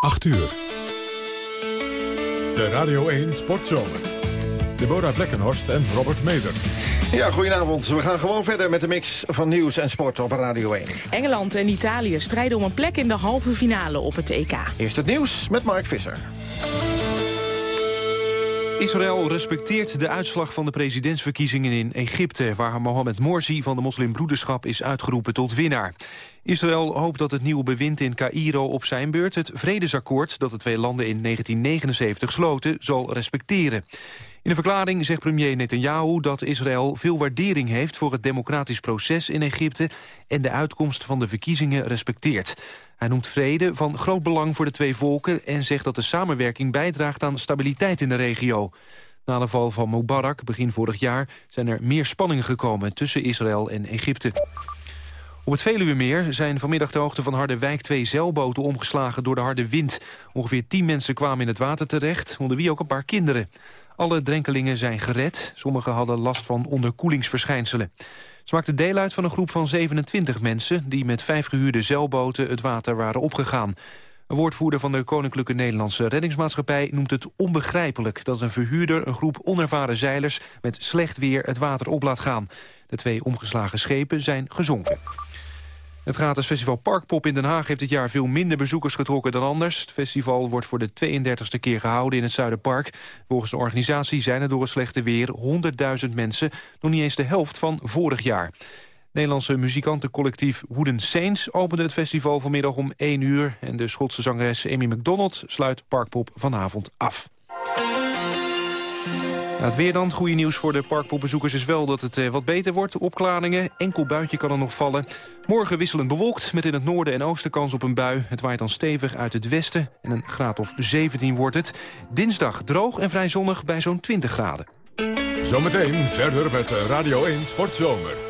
8 uur. De Radio 1 Sportzomer. Deborah Blekkenhorst en Robert Meder. Ja, goedenavond. We gaan gewoon verder met de mix van nieuws en sport op Radio 1. Engeland en Italië strijden om een plek in de halve finale op het EK. Eerst het nieuws met Mark Visser. Israël respecteert de uitslag van de presidentsverkiezingen in Egypte... waar Mohamed Morsi van de moslimbroederschap is uitgeroepen tot winnaar. Israël hoopt dat het nieuwe bewind in Cairo op zijn beurt... het vredesakkoord dat de twee landen in 1979 sloten, zal respecteren. In een verklaring zegt premier Netanyahu dat Israël veel waardering heeft... voor het democratisch proces in Egypte en de uitkomst van de verkiezingen respecteert. Hij noemt vrede van groot belang voor de twee volken... en zegt dat de samenwerking bijdraagt aan stabiliteit in de regio. Na de val van Mubarak begin vorig jaar zijn er meer spanningen gekomen... tussen Israël en Egypte. Op het Veluwemeer zijn vanmiddag de hoogte van Harderwijk twee zeilboten omgeslagen door de harde wind. Ongeveer tien mensen kwamen in het water terecht, onder wie ook een paar kinderen. Alle drenkelingen zijn gered. Sommigen hadden last van onderkoelingsverschijnselen. Ze maakten deel uit van een groep van 27 mensen... die met vijf gehuurde zeilboten het water waren opgegaan. Een woordvoerder van de Koninklijke Nederlandse Reddingsmaatschappij... noemt het onbegrijpelijk dat een verhuurder een groep onervaren zeilers... met slecht weer het water op laat gaan. De twee omgeslagen schepen zijn gezonken. Het gratis festival Parkpop in Den Haag heeft dit jaar veel minder bezoekers getrokken dan anders. Het festival wordt voor de 32e keer gehouden in het Zuiderpark. Volgens de organisatie zijn er door het slechte weer 100.000 mensen, nog niet eens de helft van vorig jaar. Nederlandse muzikantencollectief Wooden Saints opende het festival vanmiddag om 1 uur. En de Schotse zangeres Amy McDonald sluit Parkpop vanavond af het weer dan. Goede nieuws voor de parkpopbezoekers is wel dat het eh, wat beter wordt. Opklaringen, enkel buitje kan er nog vallen. Morgen wisselend bewolkt, met in het noorden en oosten kans op een bui. Het waait dan stevig uit het westen en een graad of 17 wordt het. Dinsdag droog en vrij zonnig bij zo'n 20 graden. Zometeen verder met Radio 1 Sportzomer.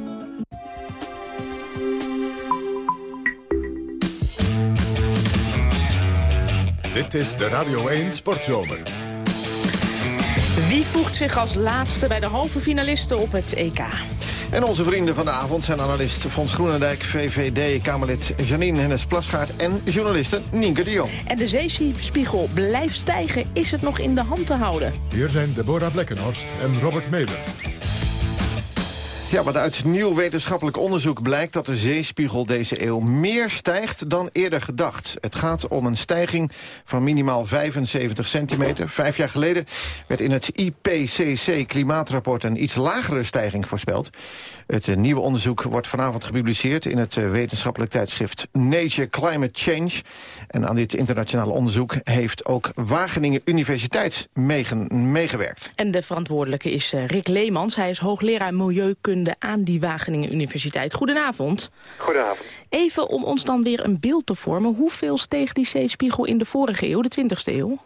Dit is de Radio 1 Sportzomer. Wie voegt zich als laatste bij de halve finalisten op het EK? En onze vrienden van de avond zijn analist Fons Groenendijk, VVD, Kamerlid Janine Hennis Plasgaard en journaliste Nienke de Jong. En de zeespiegel blijft stijgen. Is het nog in de hand te houden? Hier zijn Deborah Blekkenhorst en Robert Meder. Ja, wat uit nieuw wetenschappelijk onderzoek blijkt dat de zeespiegel deze eeuw meer stijgt dan eerder gedacht. Het gaat om een stijging van minimaal 75 centimeter. Vijf jaar geleden werd in het IPCC klimaatrapport een iets lagere stijging voorspeld. Het eh, nieuwe onderzoek wordt vanavond gepubliceerd in het eh, wetenschappelijk tijdschrift Nature Climate Change. En aan dit internationale onderzoek heeft ook Wageningen Universiteit meegewerkt. En de verantwoordelijke is eh, Rick Leemans. Hij is hoogleraar Milieukunde aan die Wageningen Universiteit. Goedenavond. Goedenavond. Even om ons dan weer een beeld te vormen. Hoeveel steeg die zeespiegel in de vorige eeuw, de 20e eeuw?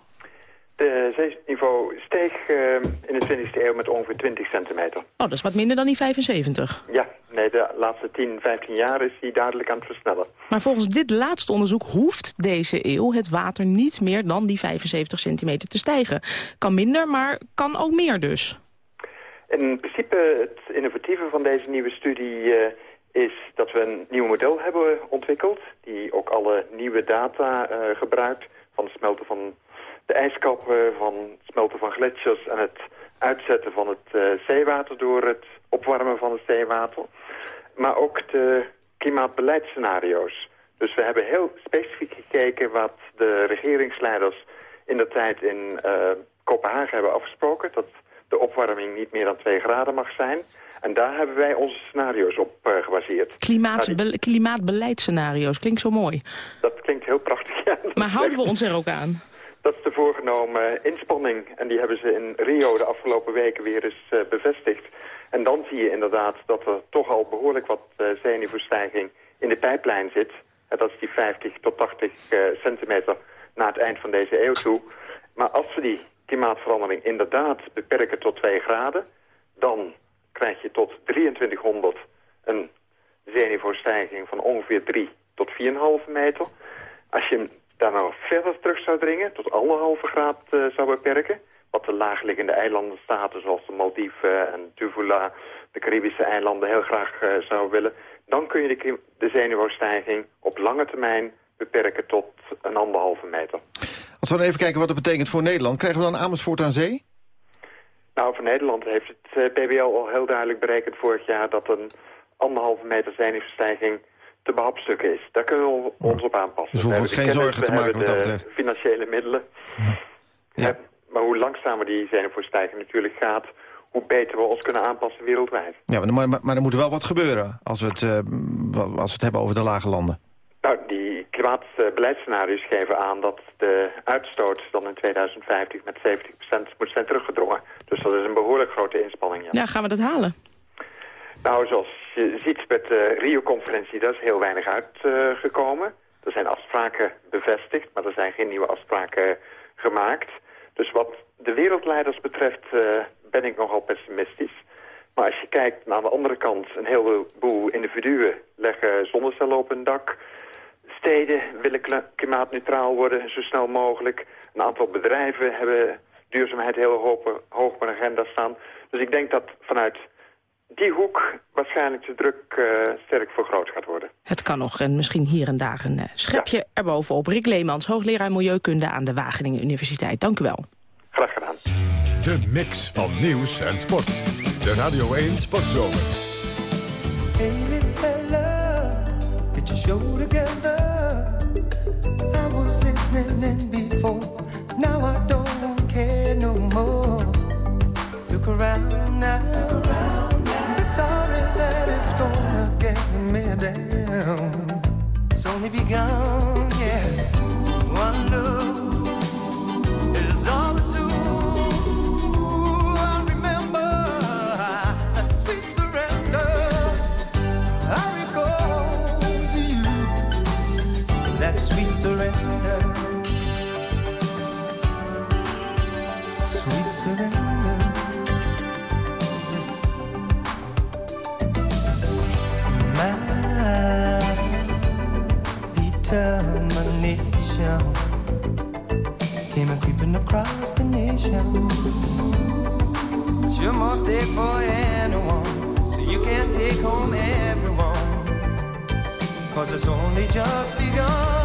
De zeeniveau steeg uh, in de 20e eeuw met ongeveer 20 centimeter. Oh, dat is wat minder dan die 75. Ja, nee, de laatste 10, 15 jaar is die duidelijk aan het versnellen. Maar volgens dit laatste onderzoek hoeft deze eeuw het water niet meer dan die 75 centimeter te stijgen. Kan minder, maar kan ook meer dus. In principe, het innovatieve van deze nieuwe studie uh, is dat we een nieuw model hebben ontwikkeld... die ook alle nieuwe data uh, gebruikt van het smelten van de ijskappen, van het smelten van gletsjers en het uitzetten van het uh, zeewater door het opwarmen van het zeewater. Maar ook de klimaatbeleidsscenario's. Dus we hebben heel specifiek gekeken wat de regeringsleiders in de tijd in Kopenhagen hebben afgesproken. Dat de opwarming niet meer dan 2 graden mag zijn. En daar hebben wij onze scenario's op uh, gebaseerd. Klimaatbe nou, Klimaatbeleidsscenario's, klinkt zo mooi. Dat klinkt heel prachtig, ja. Maar houden we ons er ook aan? Dat is de voorgenomen inspanning. En die hebben ze in Rio de afgelopen weken weer eens uh, bevestigd. En dan zie je inderdaad dat er toch al behoorlijk wat uh, zeeniveaustijging in de pijplijn zit... en dat is die 50 tot 80 centimeter na het eind van deze eeuw toe... maar als we die klimaatverandering inderdaad beperken tot 2 graden... dan krijg je tot 2300 een zeeniveaustijging van ongeveer 3 tot 4,5 meter. Als je hem daar nou verder terug zou dringen, tot anderhalve graad uh, zou beperken... wat de laagliggende eilandenstaten zoals de Maldiven en Tuvula... de Caribische eilanden heel graag uh, zouden willen... dan kun je de, de op lange termijn beperken tot een anderhalve meter. Als we dan even kijken wat dat betekent voor Nederland... krijgen we dan Amersfoort aan zee? Nou, voor Nederland heeft het PBL al heel duidelijk berekend vorig jaar... dat een anderhalve meter zenuwstijging te behapstukken is. Daar kunnen we ons op aanpassen. Dus we hoeven ons geen zorgen te maken wat dat betreft. financiële middelen. Ja. Maar hoe langzamer die zenuwstijging natuurlijk gaat hoe beter we ons kunnen aanpassen wereldwijd. Ja, maar, maar, maar er moet wel wat gebeuren als we, het, uh, als we het hebben over de lage landen. Nou, die klimaatbeleidsscenario's geven aan dat de uitstoot dan in 2050 met 70% moet zijn teruggedrongen. Dus dat is een behoorlijk grote inspanning. Ja, ja gaan we dat halen? Nou, zoals je ziet met de Rio-conferentie, daar is heel weinig uitgekomen. er zijn afspraken bevestigd, maar er zijn geen nieuwe afspraken gemaakt. Dus wat de wereldleiders betreft uh, ben ik nogal pessimistisch. Maar als je kijkt naar de andere kant, een heleboel individuen leggen zonnecellen op hun dak. Steden willen klimaatneutraal worden, zo snel mogelijk. Een aantal bedrijven hebben duurzaamheid heel hoog, hoog op een agenda staan. Dus ik denk dat vanuit die hoek waarschijnlijk de druk uh, sterk vergroot gaat worden. Het kan nog en misschien hier en daar een uh, schepje ja. erbovenop. Rick Leemans, hoogleraar Milieukunde aan de Wageningen Universiteit. Dank u wel. Graag gedaan. De mix van nieuws en sport. De Radio 1 Sportzomer. Hey little fella, get your show together. In before, now I don't care no more. Look around now. Look around now. Sorry that it's gonna get me down. It's only begun, yeah. One look is all it took. I remember that sweet surrender I reposed you that sweet surrender. Surrender. My determination came a creeping across the nation. Sure must stay for anyone, so you can't take home everyone. Cause it's only just begun.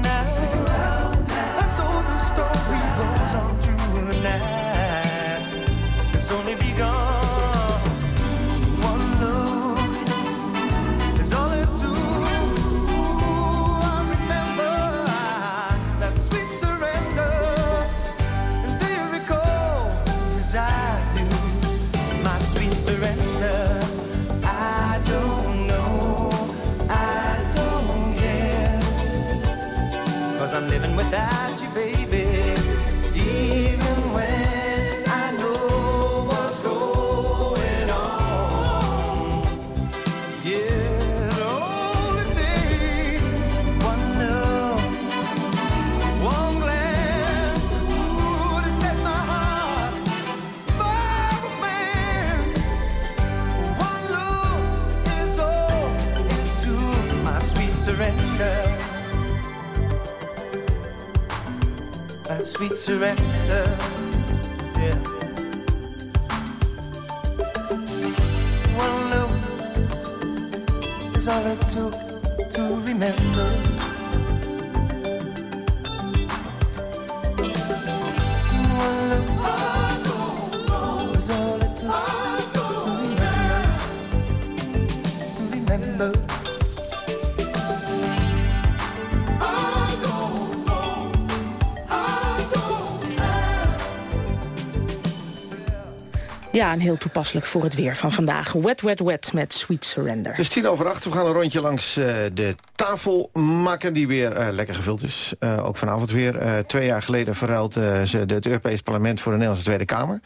en heel toepasselijk voor het weer van vandaag. Wet, wet, wet met Sweet Surrender. Het is tien over acht. We gaan een rondje langs eh, de tafel maken die weer eh, lekker gevuld is. Eh, ook vanavond weer. Eh, twee jaar geleden verruilde ze de, het Europees Parlement voor de Nederlandse Tweede Kamer.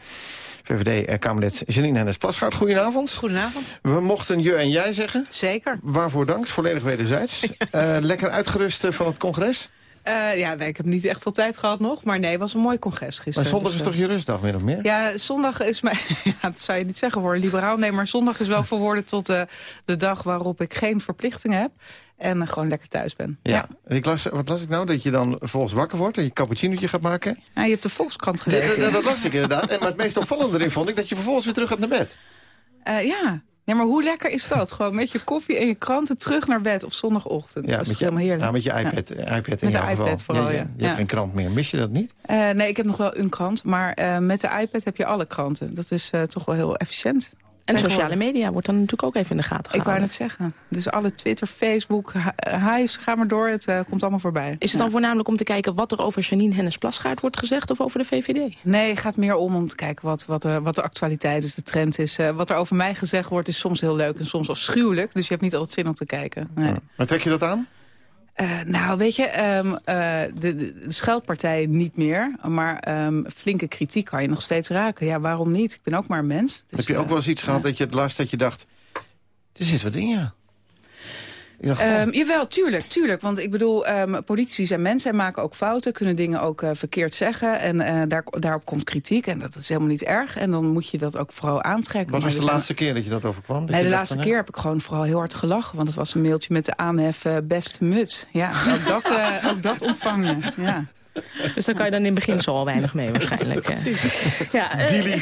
VVD-Kamerlid Janine Hennis-Plasgaard. Goedenavond. Goedenavond. We mochten je en jij zeggen. Zeker. Waarvoor dank, volledig wederzijds. Eh, lekker uitgerust van het congres. Eh, ja, nee, ik heb niet echt veel tijd gehad nog. Maar nee, het was een mooi congres gisteren. Maar zondag dus, is toch eh, je rustdag, min of meer? Ja, zondag is mijn... ja, dat zou je niet zeggen voor een liberaal. Nee, maar zondag is wel verworden tot eh, de dag waarop ik geen verplichtingen heb. En gewoon lekker thuis ben. Ja. Ik las, wat las ik nou? Dat je dan volgens wakker wordt en je cappuccinoetje gaat maken? Ja, je hebt de Volkskrant gelezen. dat, dat las ik inderdaad. En, maar het meest opvallende erin vond ik dat je vervolgens weer terug gaat naar bed. Ja. Nee, maar hoe lekker is dat? Gewoon met je koffie en je kranten terug naar bed op zondagochtend. dat is je, helemaal heerlijk. ja, met je Ja. iPad, eh, iPad in Met de geval. iPad vooral, je, ja. hebt Ja. geen krant meer. Mis je dat niet? Eh, nee, ik heb nog wel een krant. Maar eh, met de iPad heb je alle kranten. Dat is toch wel heel efficiënt. En sociale media wordt dan natuurlijk ook even in de gaten Ik gehouden. wou net zeggen. Dus alle Twitter, Facebook, hu- huis, ga maar door. Het eh, komt allemaal voorbij. Is het dan voornamelijk om te kijken wat er over Janine Hennis-Plasgaard wordt gezegd... of over de VVD? Nee, het gaat meer om om te kijken wat, wat, er, wat de actualiteit is, de trend is. Eh, wat er over mij gezegd wordt is soms heel leuk en soms afschuwelijk. Dus je hebt niet altijd zin om te kijken. Nee. Maar trek je dat aan? Eh, nou, weet je, ehm, eh, de, de, scheldpartij niet meer. Maar ehm, flinke kritiek kan je nog steeds raken. Ja, waarom niet? Ik ben ook maar een mens. Dus, Heb je ook eh, wel eens iets gehad dat je het last dat je dacht... er zit wat in je. Ik dacht, Ehm, jawel, tuurlijk, tuurlijk. Want ik bedoel, ehm, politici zijn mensen en maken ook fouten. Kunnen dingen ook eh, verkeerd zeggen. En eh, daar, daarop komt kritiek. En dat is helemaal niet erg. En dan moet je dat ook vooral aantrekken. wat was de laatste keer dat je dat overkwam? Dat Nee, de laatste keer heb ik gewoon vooral heel hard gelachen. Want het was een mailtje met de aanhef eh, beste muts. Ja, ook dat, ook dat ontvang je. Ja. Dus daar kan je dan in het begin zo al weinig mee waarschijnlijk. Ja, eh,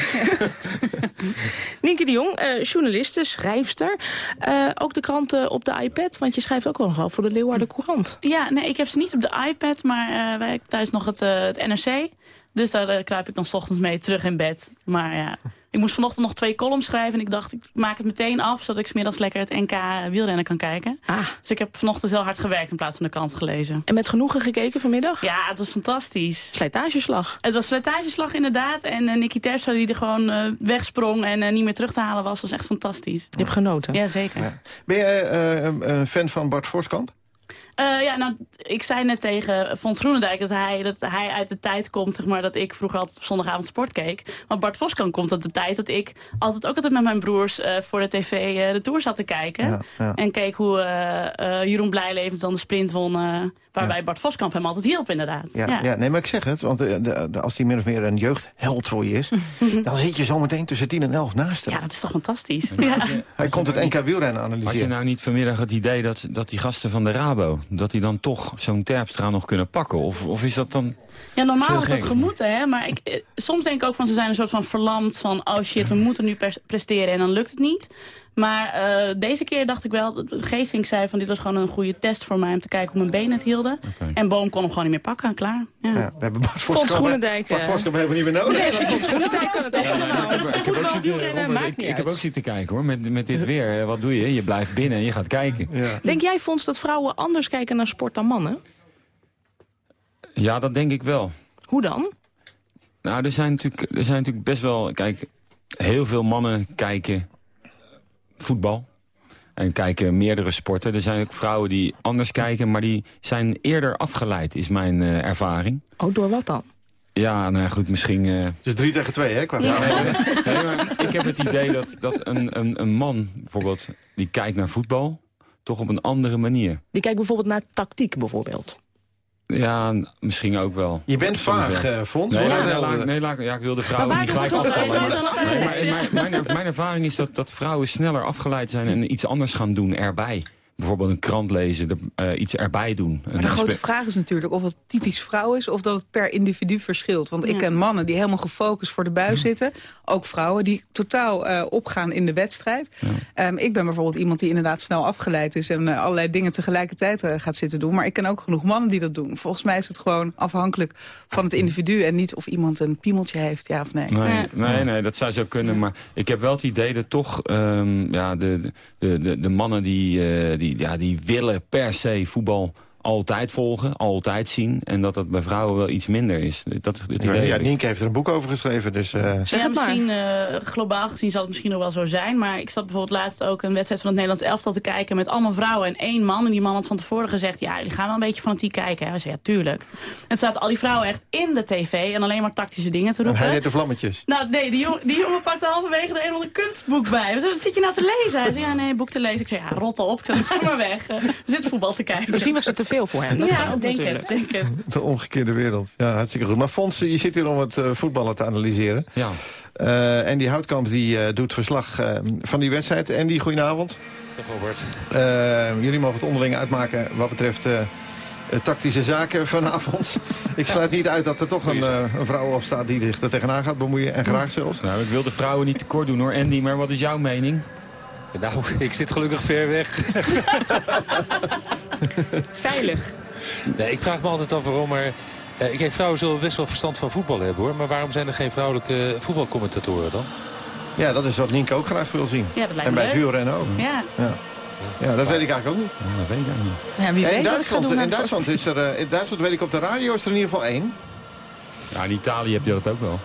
Nienke de Jong, eh, journaliste, schrijfster. Eh, ook de kranten op de iPad, want je schrijft ook wel nogal voor de Leeuwarden Courant. Ja, nee, ik heb ze niet op de iPad, maar wij hebben thuis nog het, het NRC. Dus daar kruip ik dan 's ochtends mee terug in bed. Maar ja, ik moest vanochtend nog twee columns schrijven. En ik dacht, ik maak het meteen af, zodat ik 's middags lekker het NK wielrennen kan kijken. Ah. Dus ik heb vanochtend heel hard gewerkt in plaats van de krant gelezen. En met genoegen gekeken vanmiddag? Ja, het was fantastisch. Slijtageslag. Het was slijtageslag inderdaad. En eh, Nicky Terpstra die er gewoon eh, wegsprong en eh, niet meer terug te halen was, was echt fantastisch. Je hebt genoten. Ja, zeker. Ja. Ben jij eh, een- een fan van Bart Voskamp? Eh, ja, nou, ik zei net tegen Fons Groenendijk dat hij, dat hij uit de tijd komt, zeg maar, dat ik vroeger altijd op zondagavond sport keek. Maar Bart Voskamp komt uit de tijd dat ik altijd ook altijd met mijn broers eh, voor de tv eh, de Tour zat te kijken. Ja, ja. En keek hoe Jeroen Blijlevens dan de sprint won, eh, waarbij Bart Voskamp hem altijd hielp inderdaad. Ja, ja. nee, maar ik zeg het, want de, de- de- als die min of meer een jeugdheld voor je is... dan zit je zometeen tussen 10 en 11 naast hem. Ja, dat is toch fantastisch. Ja. Hij komt het NK wielrennen Had je analyseren. nou niet vanmiddag het idee dat, dat die gasten van de Rabo... dat die dan toch zo'n Terpstra nog kunnen pakken? Of, of is dat dan... Ja, normaal had dat gemoeten, hè. Maar ik, eh, soms denk ik ook van, ze zijn een soort van verlamd van... oh shit, we moeten nu presteren en dan lukt het niet. Maar eh, deze keer dacht ik wel, Geesink zei van... dit was gewoon een goede test voor mij om te kijken hoe mijn benen het hielden. En Boom kon hem gewoon niet meer pakken, klaar. Ja. Ja, we hebben Bart Groenendijk, Bart. Voskamp hebben we niet meer nodig. Nee, kan het ook allemaal. ik heb, ook zitten, kijken hoor, met, met dit weer. Eh, Wat doe je? Je blijft binnen en je gaat kijken. Ja. Denk jij, Fons, dat vrouwen anders kijken naar sport dan mannen? Ja, dat denk ik wel. Hoe dan? Nou, er zijn natuurlijk, er zijn natuurlijk best wel... Kijk, heel veel mannen kijken voetbal. En kijken meerdere sporten. Er zijn ook vrouwen die anders kijken, maar die zijn eerder afgeleid, is mijn eh, ervaring. Oh, door wat dan? Ja, nou ja, goed, misschien... eh, Dus 3 tegen 2, hè? Qua Nee, nee, maar ik heb het idee dat, dat een, een, een man bijvoorbeeld die kijkt naar voetbal... toch op een andere manier. Die kijkt bijvoorbeeld naar tactiek bijvoorbeeld. Ja, misschien ook wel. Je bent vaag, wel. eh Fons. Nee, helder. laat- nee, laat- ja, ik wil de vrouwen niet gelijk afvallen. Maar, altijd? nee, maar- maar mijn, mijn ervaring is dat, dat vrouwen sneller afgeleid zijn... en iets anders gaan doen erbij. Bijvoorbeeld een krant lezen, er, eh, iets erbij doen. Maar de grote vraag is natuurlijk of het typisch vrouw is... of dat het per individu verschilt. Want ik ken mannen die helemaal gefocust voor de buis zitten. Ook vrouwen die totaal eh, opgaan in de wedstrijd. Ehm, ik ben bijvoorbeeld iemand die inderdaad snel afgeleid is... en eh, allerlei dingen tegelijkertijd gaat zitten doen. Maar ik ken ook genoeg mannen die dat doen. Volgens mij is het gewoon afhankelijk van het individu... en niet of iemand een piemeltje heeft, ja of nee. Nee, Ja. nee, nee, dat zou zo kunnen. Maar ik heb wel het idee dat toch ehm, ja, de, de, de, de mannen die, eh, die, ja, die willen per se voetbal altijd volgen, altijd zien. En dat dat bij vrouwen wel iets minder is. Dat, het Ja, idee ja. Nienke heeft er een boek over geschreven, dus... eh, Zeg ja, maar. misschien eh, globaal gezien zal het misschien nog wel zo zijn. Maar ik zat bijvoorbeeld laatst ook een wedstrijd van het Nederlands elftal te kijken... met allemaal vrouwen en één man. En die man had van tevoren gezegd... ja, jullie gaan wel een beetje fanatiek kijken. We zeiden, ja, tuurlijk. En zaten al die vrouwen echt in de tv... en alleen maar tactische dingen te en hij roepen. deed de vlammetjes. Nou, nee, die jongen, die jongen pakte halverwege er een ander kunstboek bij. Wat zit je nou te lezen? Hij zei, ja, nee, boek te lezen. Ik zei, ja, rot op. Ik zei, ga maar weg. Eh, We zitten voetbal te kijken. Misschien was het te veel voor hem. Dat ja, ook denk natuurlijk. het, denk het. De omgekeerde wereld. Ja, hartstikke goed. Maar Fons, je zit hier om het eh, voetballen te analyseren. Ja. Eh, en die Houtkamp die, eh, doet verslag eh, van die wedstrijd. En die goedenavond. Robert. Eh, jullie mogen het onderling uitmaken wat betreft tactische zaken vanavond. Ik sluit niet uit dat er toch een, eh, een vrouw opstaat die zich er tegenaan gaat bemoeien. En graag zelfs. Nou, ik wil de vrouwen niet tekort doen hoor, Andy. Maar wat is jouw mening? Nou, ik zit gelukkig ver weg. Veilig. Nee, ik vraag me altijd af waarom er... eh, kijk, vrouwen zullen best wel verstand van voetbal hebben hoor. Maar waarom zijn er geen vrouwelijke voetbalcommentatoren dan? Ja, dat is wat Nienke ook graag wil zien. Ja, dat lijkt en bij het leuk. wielrennen ook. Ja. Ja. Ja, dat weet ik eigenlijk ook niet. Ja, dat weet ik eigenlijk niet. Ja, wie weet in, Duitsland, in, Duitsland is er, eh, in Duitsland weet ik op de radio is er in ieder geval één. Ja, in Italië heb je dat ook wel.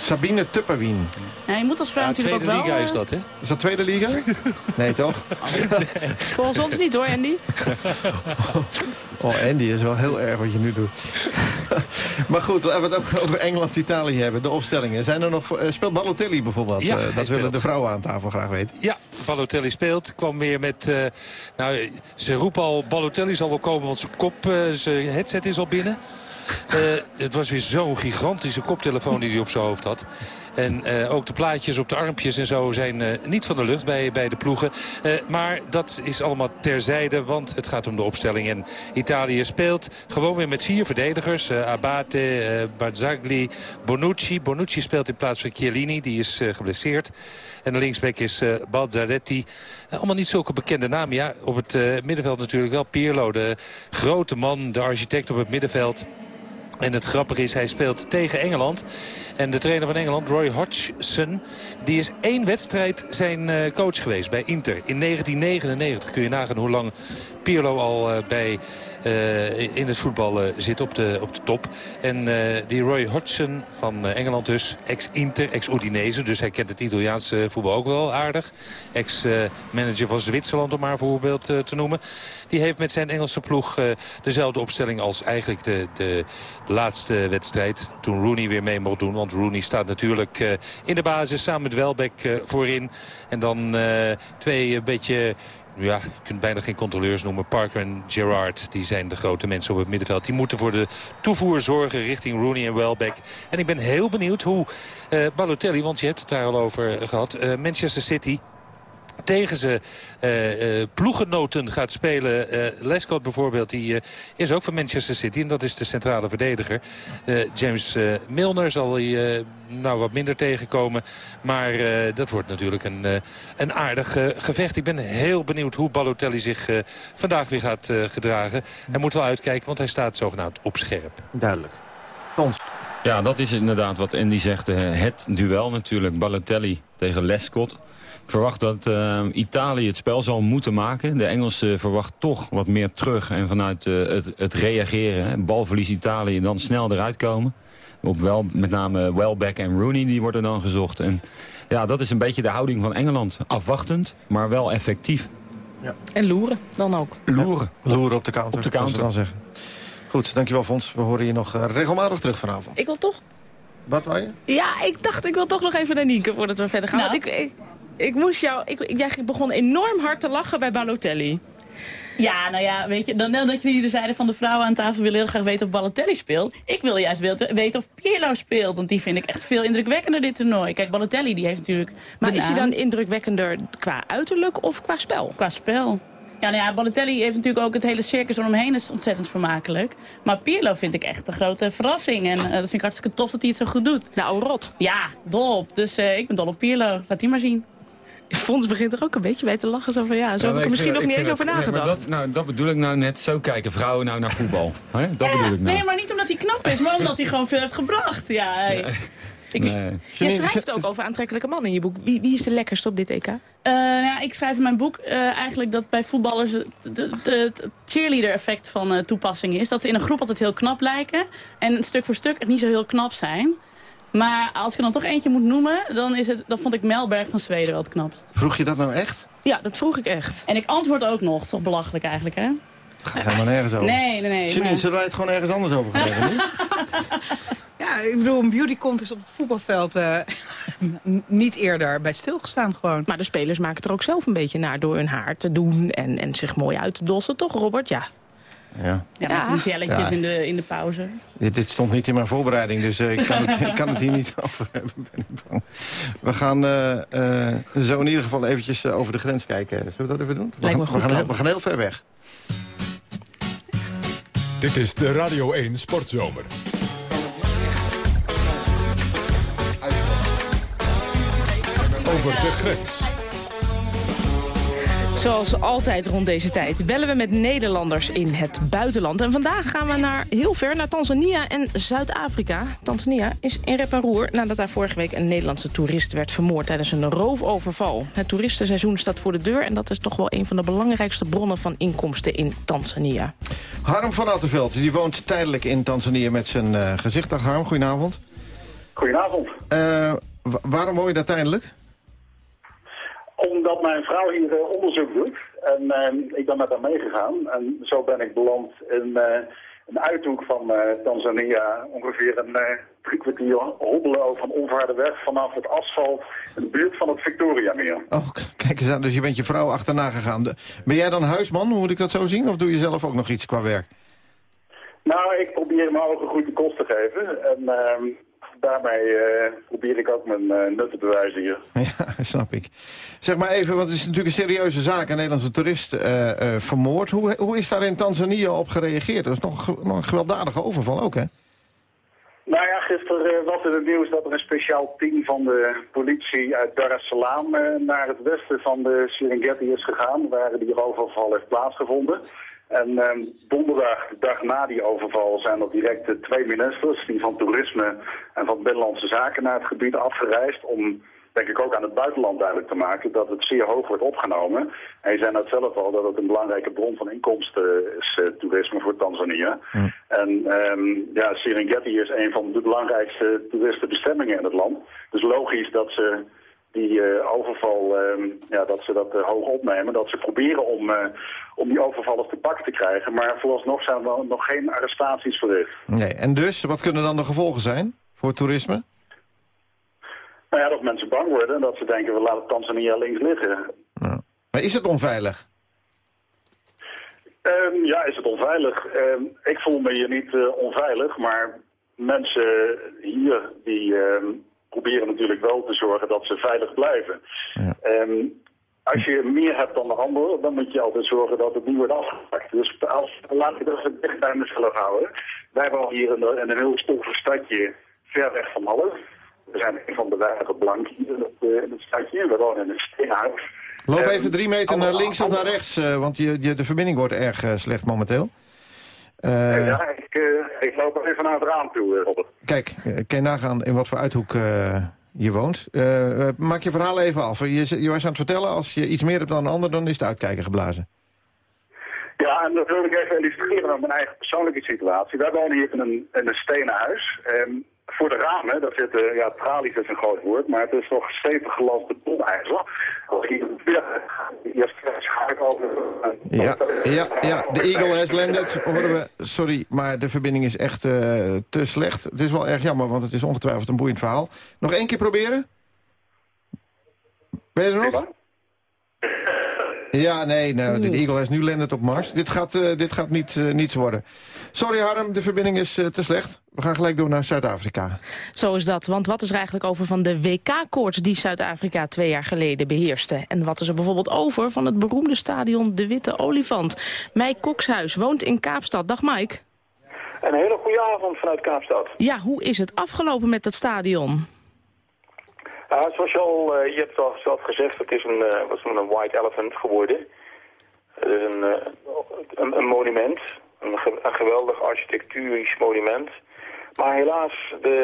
Sabine Tupperwien. Ja, je moet als vrouw Ja, natuurlijk tweede ook wel... liga eh, is dat hè? Is dat tweede liga? Nee, toch? Volgens ons niet hoor, Andy. Oh, Andy, is wel heel erg wat je nu doet. maar goed, laten we het ook over Engeland-Italië hebben. De opstellingen. Zijn er nog, eh, speelt Balotelli bijvoorbeeld? Ja, Eh, dat willen de vrouwen aan tafel graag weten. Ja, Balotelli speelt. Kwam weer met... eh, nou, ze roepen al, Balotelli zal wel komen, want zijn kop, eh, zijn headset is al binnen. Eh, het was weer zo'n gigantische koptelefoon die hij op zijn hoofd had. En eh, ook de plaatjes op de armpjes en zo zijn eh, niet van de lucht bij, bij de ploegen. Maar dat is allemaal terzijde, want het gaat om de opstelling. En Italië speelt gewoon weer met vier verdedigers. Abate, Barzagli, Bonucci. Bonucci speelt in plaats van Chiellini, die is geblesseerd. En de linksback is Balzaretti. Allemaal niet zulke bekende namen. Ja, op het middenveld natuurlijk wel Pirlo, de grote man, de architect op het middenveld. En het grappige is, hij speelt tegen Engeland. En de trainer van Engeland, Roy Hodgson, die is één wedstrijd zijn eh, coach geweest bij Inter. In 1999 kun je nagaan hoe lang Pirlo al eh, bij, in het voetbal eh, zit op de, op de top. En eh, die Roy Hodgson van eh, Engeland dus, ex-Inter, ex-Udinese. Dus hij kent het Italiaanse voetbal ook wel aardig. Ex-manager van Zwitserland, om maar een voorbeeld eh, te noemen. Die heeft met zijn Engelse ploeg eh, dezelfde opstelling als eigenlijk de, de laatste wedstrijd. Toen Rooney weer mee mocht doen. Want Rooney staat natuurlijk eh, in de basis samen met Welbeck eh, voorin. En dan eh, twee een beetje... Ja, je kunt bijna geen controleurs noemen. Parker en Gerrard, die zijn de grote mensen op het middenveld. Die moeten voor de toevoer zorgen richting Rooney en Welbeck. En ik ben heel benieuwd hoe eh, Balotelli, want je hebt het daar al over gehad... eh, Manchester City tegen ze eh, eh, ploegenoten gaat spelen. Eh Lescott bijvoorbeeld, die eh, is ook van Manchester City. En dat is de centrale verdediger. Eh, James eh, Milner zal hij nou wat minder tegenkomen. Maar eh, dat wordt natuurlijk een, eh, een aardig gevecht. Ik ben heel benieuwd hoe Balotelli zich eh, vandaag weer gaat eh, gedragen. Hij moet wel uitkijken, want hij staat zogenaamd op scherp. Duidelijk. Fons. Ja, dat is inderdaad wat Andy zegt. eh, het duel natuurlijk. Balotelli tegen Lescott. Ik verwacht dat eh, Italië het spel zal moeten maken. De Engelsen verwacht toch wat meer terug. En vanuit eh, het, het reageren. Hè, balverlies Italië dan snel eruit komen. Op wel, met name Welbeck en Rooney die worden dan gezocht. En ja, dat is een beetje de houding van Engeland. Afwachtend, maar wel effectief. En loeren dan ook. Loeren. Loeren op de counter. Op de counter. Dan zeggen. Goed, dankjewel Fons. We horen je nog eh, regelmatig terug vanavond. Ik wil toch... Wat wou je? Ja, ik dacht ik wil toch nog even naar Nienke voordat we verder gaan. Nou. Want ik, ik, ik moest jou... Ik, jij begon enorm hard te lachen bij Balotelli. Ja, nou ja, weet je, dan, dat jullie zeiden van de vrouwen aan tafel willen heel graag weten of Balotelli speelt. Ik wil juist weten weten of Pirlo speelt, want die vind ik echt veel indrukwekkender dit toernooi. Kijk, Balotelli die heeft natuurlijk Maar is hij dan indrukwekkender qua uiterlijk of qua spel? qua spel. Ja, nou ja, Balotelli heeft natuurlijk ook het hele circus eromheen is ontzettend vermakelijk. Maar Pirlo vind ik echt een grote verrassing. En eh, dat vind ik hartstikke tof dat hij het zo goed doet. Nou, rot. Ja, dol op. Dus eh, ik ben dol op Pirlo. Laat die maar zien. Fons begint er ook een beetje bij te lachen. Zo van, ja, zo heb ik er misschien nog niet eens over nagedacht. dat, nou, dat bedoel ik nou net. Zo kijken vrouwen nou naar voetbal. Hè? Dat Ja, bedoel ik nou. Nee, maar niet omdat hij knap is, maar omdat hij gewoon veel heeft gebracht. Ja, hey. Ik, Nee. Je schrijft ook over aantrekkelijke mannen in je boek. Wie, wie is de lekkerste op dit EK? Eh, nou ja, ik schrijf in mijn boek eh, eigenlijk dat bij voetballers het, het- het- het cheerleader-effect van eh, toepassing is. Dat ze in een groep altijd heel knap lijken en stuk voor stuk echt niet zo heel knap zijn. Maar als ik er dan toch eentje moet noemen, dan, is het, dan vond ik Melberg van Zweden wel het knapst. Vroeg je dat nou echt? Ja, dat vroeg ik echt. En ik antwoord ook nog. Toch belachelijk eigenlijk, hè? Gaat helemaal nergens over. Nee, nee, nee. Janine, maar- zullen wij het gewoon ergens anders over gaan hebben? Ja, ik bedoel, een beauty contest op het voetbalveld eh, niet eerder bij stilgestaan gewoon. Maar de spelers maken het er ook zelf een beetje naar door hun haar te doen en, en zich mooi uit te dossen, toch Robert? Ja. Ja. Ja, Ja. met die jelletjes Ja. in, de, in de pauze. Dit, dit stond niet in mijn voorbereiding, dus eh, ik, kan het, ik kan het hier niet over hebben. Ben ik bang. We gaan eh, eh, zo in ieder geval eventjes over de grens kijken. Zullen we dat even doen? We gaan, heel, we gaan heel ver weg. Dit is de Radio 1 Sportzomer. Over de grens. Zoals altijd rond deze tijd bellen we met Nederlanders in het buitenland. En vandaag gaan we naar heel ver, naar Tanzania en Zuid-Afrika. Tanzania is in rep en roer nadat daar vorige week een Nederlandse toerist werd vermoord tijdens een roofoverval. Het toeristenseizoen staat voor de deur en dat is toch wel een van de belangrijkste bronnen van inkomsten in Tanzania. Harm van Attenveld, die woont tijdelijk in Tanzania met zijn eh, gezicht. Dag Harm, goedenavond. Goedenavond. Eh, wa- waarom woon je daar tijdelijk? Omdat mijn vrouw hier eh, onderzoek doet. En eh, ik ben met haar meegegaan. En zo ben ik beland in eh, een uithoek van eh, Tanzania. Ongeveer een drie kwartier hobbelen over een onvaarde weg vanaf het asfalt in de buurt van het Victoriameer. Oh, kijk eens aan, dus je bent je vrouw achterna gegaan. Ben jij dan huisman, hoe moet ik dat zo zien? Of doe je zelf ook nog iets qua werk? Nou, ik probeer mijn ogen goed de kost te geven. En ehm, daarmee eh, probeer ik ook mijn eh, nut te bewijzen hier. Ja, snap ik. Zeg maar even, want het is natuurlijk een serieuze zaak. Een Nederlandse toerist eh, vermoord. Hoe, hoe is daar in Tanzania op gereageerd? Dat is nog, nog een gewelddadige overval ook, hè? Nou ja, gisteren was het nieuws dat er een speciaal team van de politie uit Dar es Salaam naar het westen van de Serengeti is gegaan, waar die overval heeft plaatsgevonden. En eh, donderdag, de dag na die overval, zijn er direct eh, twee ministers, die van Toerisme en van Binnenlandse Zaken, naar het gebied afgereisd om denk ik ook aan het buitenland duidelijk te maken dat het zeer hoog wordt opgenomen. En je zei net zelf al dat het een belangrijke bron van inkomsten is, eh, toerisme voor Tanzania. En ehm, ja, Serengeti is een van de belangrijkste toeristenbestemmingen in het land. Dus logisch dat ze die eh, overval, ehm, ja, dat ze dat eh, hoog opnemen. Dat ze proberen om, eh, om die overvallers te pakken te krijgen. Maar vooralsnog zijn er nog geen arrestaties verricht. Nee. En dus, wat kunnen dan de gevolgen zijn voor het toerisme? Nou ja, dat mensen bang worden en dat ze denken, we laten Tanzania links liggen. Maar is het onveilig? Ehm, ja, is het onveilig? Ehm, ik voel me hier niet onveilig, maar mensen hier die proberen natuurlijk wel te zorgen dat ze veilig blijven. Ehm, als je meer hebt dan de ander, dan moet je altijd zorgen dat het niet wordt afgepakt. Dus als, laat ik dat even dicht bij mezelf houden. Wij wonen hier in, een- in een heel stoffig stadje ver weg van alles. We zijn een van de weinige blanken hier in het, eh, in het stadje. We wonen in een steenhuis. Loop Ehm, even drie meter naar links of naar rechts, eh, want je, je, de verbinding wordt erg eh, slecht momenteel. Eh, ja, ik, eh, ik loop even naar het raam toe, eh, Robert. Kijk, kan je nagaan in wat voor uithoek je woont. Maak je verhaal even af. Je, je was aan het vertellen, als je iets meer hebt dan een ander... dan is het uitkijken geblazen. Ja, en dat wil ik even illustreren met mijn eigen persoonlijke situatie. Wij wonen hier in een, in een stenen huis. Voor de ramen, daar zitten, ja, tralies is een groot woord, maar het is toch stevig ik over... Ja, ja, ja, de Eagle has landed, horen we. Sorry, maar de verbinding is echt eh, te slecht. Het is wel erg jammer, want het is ongetwijfeld een boeiend verhaal. Nog één keer proberen? Ben je er nog? Ja, nee, nou, de Eagle is nu landed op Mars. Dit gaat, uh, dit gaat niet, uh, niets worden. Sorry Harm, de verbinding is uh, te slecht. We gaan gelijk door naar Zuid-Afrika. Zo is dat, want wat is er eigenlijk over van de WK-koorts... die Zuid-Afrika twee jaar geleden beheerste? En wat is er bijvoorbeeld over van het beroemde stadion De Witte Olifant? Mike Kokshuis woont in Kaapstad. Dag Mike. Een hele goede avond vanuit Kaapstad. Ja, hoe is het afgelopen met dat stadion? Uh, zoals je al, uh, je hebt al zelf gezegd, het is een, uh, wat een white elephant geworden. Het is een, een, een, monument, een, ge een geweldig architecturisch monument. Maar helaas, de,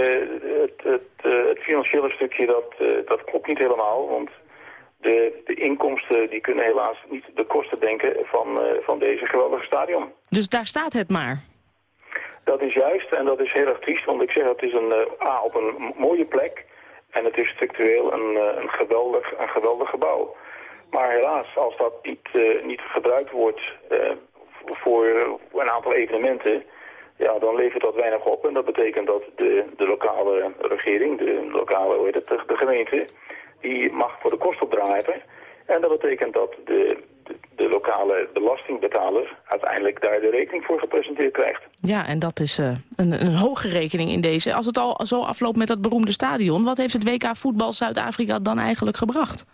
het, het, het, financiële stukje, dat, dat klopt niet helemaal. Want de, de inkomsten die kunnen helaas niet de kosten denken van, van deze geweldige stadion. Dus daar staat het maar? Dat is juist en dat is heel erg triest, want ik zeg het is een, A, op een mooie plek... En het is structureel een, eh, een, geweldig, een geweldig gebouw. Maar helaas, als dat niet, uh, niet gebruikt wordt uh, voor een aantal evenementen... Ja, dan levert dat weinig op. En dat betekent dat de, de lokale regering, de lokale, hoe heet het, de gemeente... die mag voor de kost opdraaien. En dat betekent dat de, de, lokale belastingbetaler uiteindelijk daar de rekening voor gepresenteerd krijgt. Ja, en dat is uh, een, een hoge rekening in deze. Als het al zo afloopt met dat beroemde stadion, wat heeft het WK voetbal Zuid-Afrika dan eigenlijk gebracht?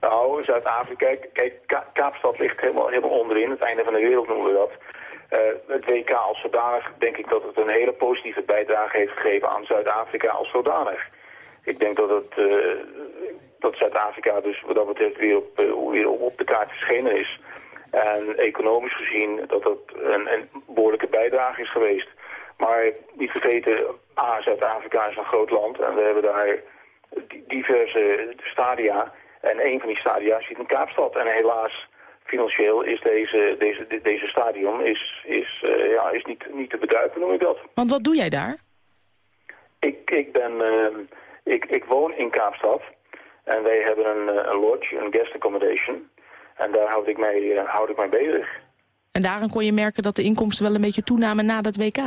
Nou, Zuid-Afrika, kijk, Kaapstad ligt helemaal, helemaal onderin, het einde van de wereld noemen we dat. Uh, het WK als zodanig denk ik dat het een hele positieve bijdrage heeft gegeven aan Zuid-Afrika als zodanig. Ik denk dat het, uh, dat Zuid-Afrika dus wat dat betreft weer op, uh, weer op de kaart verschenen is. En economisch gezien dat dat een, een behoorlijke bijdrage is geweest. Maar niet vergeten, A, Zuid-Afrika is een groot land en we hebben daar diverse stadia. En een van die stadia zit in Kaapstad. En helaas, financieel is deze, deze, deze stadion is, is, uh, ja, is niet, niet te beduiken, noem ik dat. Want wat doe jij daar? Ik, ik, ben, uh, ik, ik woon in Kaapstad. En wij hebben een, eh, een lodge, een guest accommodation. En daar houd ik mij, uh, houd ik mij bezig. En daarin kon je merken dat de inkomsten wel een beetje toenamen na dat WK?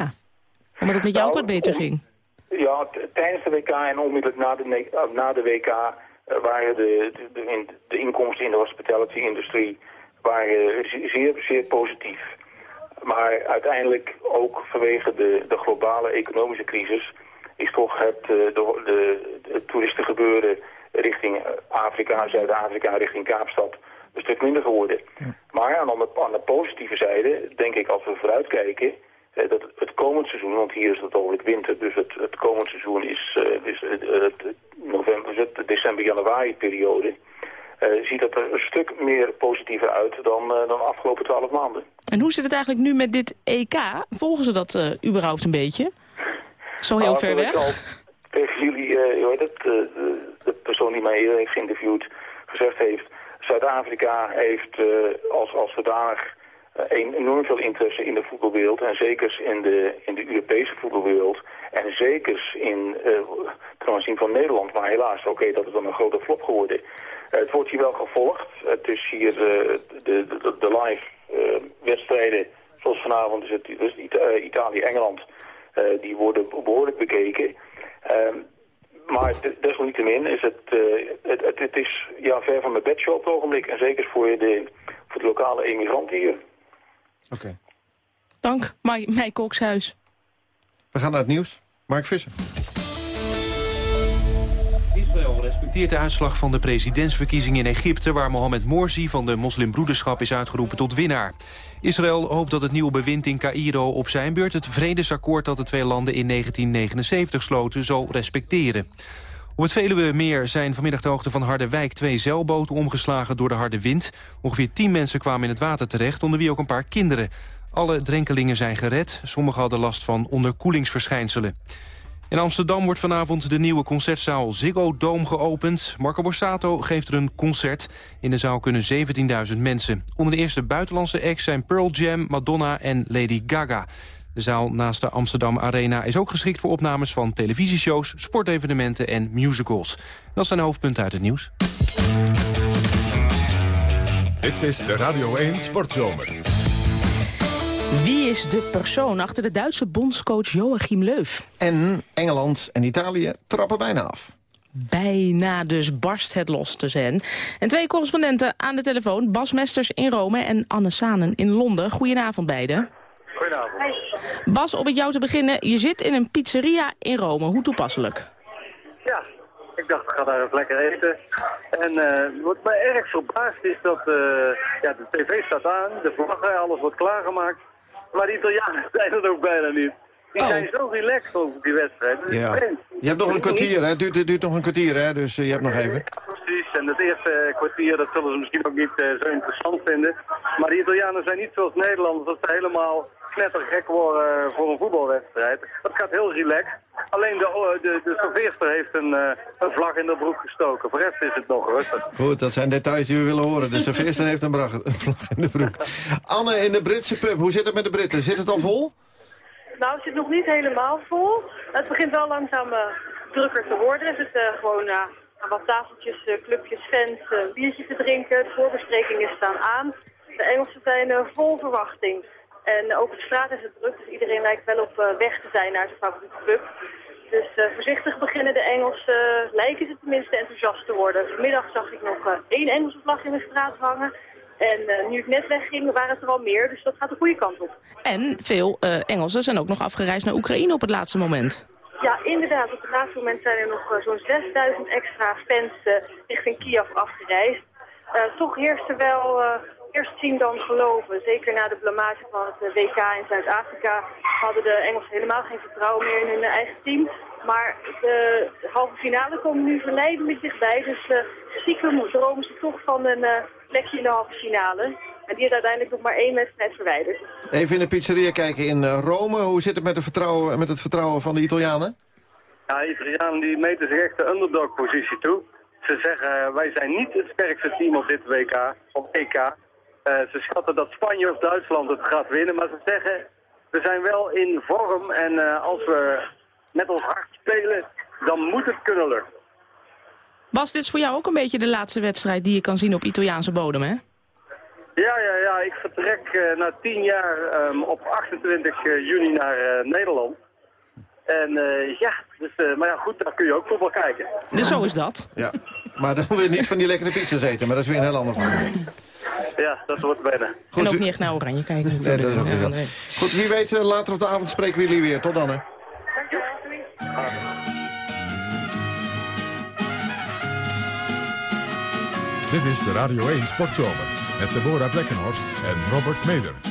Omdat het met jou nou, ook wat beter ging? Ja, tijdens de WK en onmiddellijk na de, na de WK uh, waren de, de, de, de, inkomsten in de hospitality-industrie waren zeer, zeer positief. Maar uiteindelijk ook vanwege de, de globale economische crisis is toch het, de, de, het toeristengebeuren richting Afrika, Zuid-Afrika, richting Kaapstad een stuk minder geworden. Maar aan de, aan de positieve zijde denk ik als we vooruitkijken... Eh, dat het komend seizoen, want hier is het alweer winter... dus het, het komend seizoen is, uh, is het, het november, het december-januari periode... Uh, ziet dat er een stuk meer positiever uit dan, uh, dan de afgelopen twaalf maanden. En hoe zit het eigenlijk nu met dit EK? Volgen ze dat uh, überhaupt een beetje? Zo heel nou, ver weg? Tegen jullie, je weet het, persoon die mij eerder heeft geïnterviewd gezegd heeft... Zuid-Afrika heeft uh, als, als zodanig uh, enorm veel interesse in de voetbalwereld... en zeker in de, in de Europese voetbalwereld. En zeker in, uh, ten aanzien van Nederland. Maar helaas, oké, dat is dan een grote flop geworden. het wordt hier wel gevolgd. Het is hier de, de, de, live wedstrijden, zoals vanavond is het dus Italië-Engeland... die worden behoorlijk bekeken... Maar desalniettemin is het, uh, het, het, het, is ja, ver van mijn bedshow op het ogenblik. En zeker voor de, voor de lokale emigranten hier. Oké. Okay. Dank, Mij Kokshuis. We gaan naar het nieuws. Mark Visser. Israël respecteert de uitslag van de presidentsverkiezingen in Egypte... waar Mohamed Morsi van de moslimbroederschap is uitgeroepen tot winnaar. Israël hoopt dat het nieuwe bewind in Cairo op zijn beurt... het vredesakkoord dat de twee landen in 1979 sloten zal respecteren. Op het Veluwe-meer zijn vanmiddag de hoogte van Harderwijk... twee zeilboten omgeslagen door de harde wind. Ongeveer tien mensen kwamen in het water terecht, onder wie ook een paar kinderen. Alle drenkelingen zijn gered. Sommigen hadden last van onderkoelingsverschijnselen. In Amsterdam wordt vanavond de nieuwe concertzaal Ziggo Dome geopend. Marco Borsato geeft er een concert. In de zaal kunnen 17.000 mensen. Onder de eerste buitenlandse acts zijn Pearl Jam, Madonna en Lady Gaga. De zaal naast de Amsterdam Arena is ook geschikt voor opnames van televisieshows, sportevenementen en musicals. Dat zijn de hoofdpunten uit het nieuws. Dit is de Radio 1 Sportzomer. Wie is de persoon achter de Duitse bondscoach Joachim Leuf? En Engeland en Italië trappen bijna af. Bijna dus barst het los tussen hen. En twee correspondenten aan de telefoon. Bas Mesters in Rome en Anne Sanen in Londen. Goedenavond beiden. Goedenavond. Bas, om met jou te beginnen. Je zit in een pizzeria in Rome. Hoe toepasselijk? Ja, ik dacht, ik ga daar even lekker eten. En eh, wat mij erg verbaast is dat eh, ja, de tv staat aan, de vlaggen, alles wordt klaargemaakt. Maar de Italianen zijn het ook bijna niet. Die zijn zo relaxed over die wedstrijd. Ja. Je hebt nog een kwartier, hè? Het duurt, nog een kwartier, hè? Dus eh, je hebt nog even. Precies, en het eerste kwartier, dat zullen ze misschien ook niet eh, zo interessant vinden. Maar de Italianen zijn niet zoals Nederlanders, dat ze helemaal knettergek worden eh, voor een voetbalwedstrijd. Dat gaat heel relaxed. Alleen de, oh, de, de serveerster heeft een, eh, een vlag in de broek gestoken. Voor de rest is het nog rustig. Goed, dat zijn details die we willen horen. De serveerster heeft een, brag- een vlag in de broek. Anne, in de Britse pub, hoe zit het met de Britten? Zit het al vol? Nou, het zit nog niet helemaal vol. Het begint wel langzaam eh, drukker te worden. Er zitten gewoon eh, wat tafeltjes, eh, clubjes, fans, eh, biertje te drinken. De voorbesprekingen staan aan. De Engelsen zijn eh, vol verwachting. En ook op straat is het druk, dus iedereen lijkt wel op eh, weg te zijn naar zijn favoriete pub. Dus eh, voorzichtig beginnen de Engelsen, eh, lijken ze tenminste enthousiast te worden. Vanmiddag zag ik nog één Engelse vlag in de straat hangen. En nu ik net wegging waren het er al meer, dus dat gaat de goede kant op. En veel Engelsen zijn ook nog afgereisd naar Oekraïne op het laatste moment. Ja, inderdaad. Op het laatste moment zijn er nog zo'n 6000 extra fans richting Kiev afgereisd. Toch heerst er wel eerst zien dan geloven. Zeker na de blamage van het eh, WK in Zuid-Afrika hadden de Engelsen helemaal geen vertrouwen meer in hun eh, eigen team. Maar de halve finale komen nu verleidelijk dichtbij. Dus eh stiekem dromen ze toch van een eh, plekje in de halve finale. En die is uiteindelijk nog maar één wedstrijd verwijderd. Even in de pizzeria kijken in eh, Rome. Hoe zit het met, de vertrouwen, met het vertrouwen van de Italianen? Ja, de Italianen die meten zich echt de underdog-positie toe. Ze zeggen, wij zijn niet het sterkste team op dit WK, op EK. Eh, ze schatten dat Spanje of Duitsland het gaat winnen, maar ze zeggen, we zijn wel in vorm en eh, als we met ons hart spelen, dan moet het kunnen lukken. Bas, dit is voor jou ook een beetje de laatste wedstrijd die je kan zien op Italiaanse bodem, hè? Ja, ja, ja, ik vertrek eh, na tien jaar ehm, op 28 juni naar eh, Nederland. En eh, ja, dus, eh, maar ja, goed, daar kun je ook voetbal kijken. Dus zo is dat. Ja, maar dan wil je niet van die lekkere pizza's eten, maar dat is weer een heel ander verhaal. Ja, dat wordt bijna. en ook niet echt naar Oranje kijken Nee, dat is ook weer nee. Goed, wie weet, eh, later op de avond spreken we jullie weer. Tot dan, hè. Dit is de Radio 1 Sportzomer met Deborah Blekkenhorst en Robert Meder.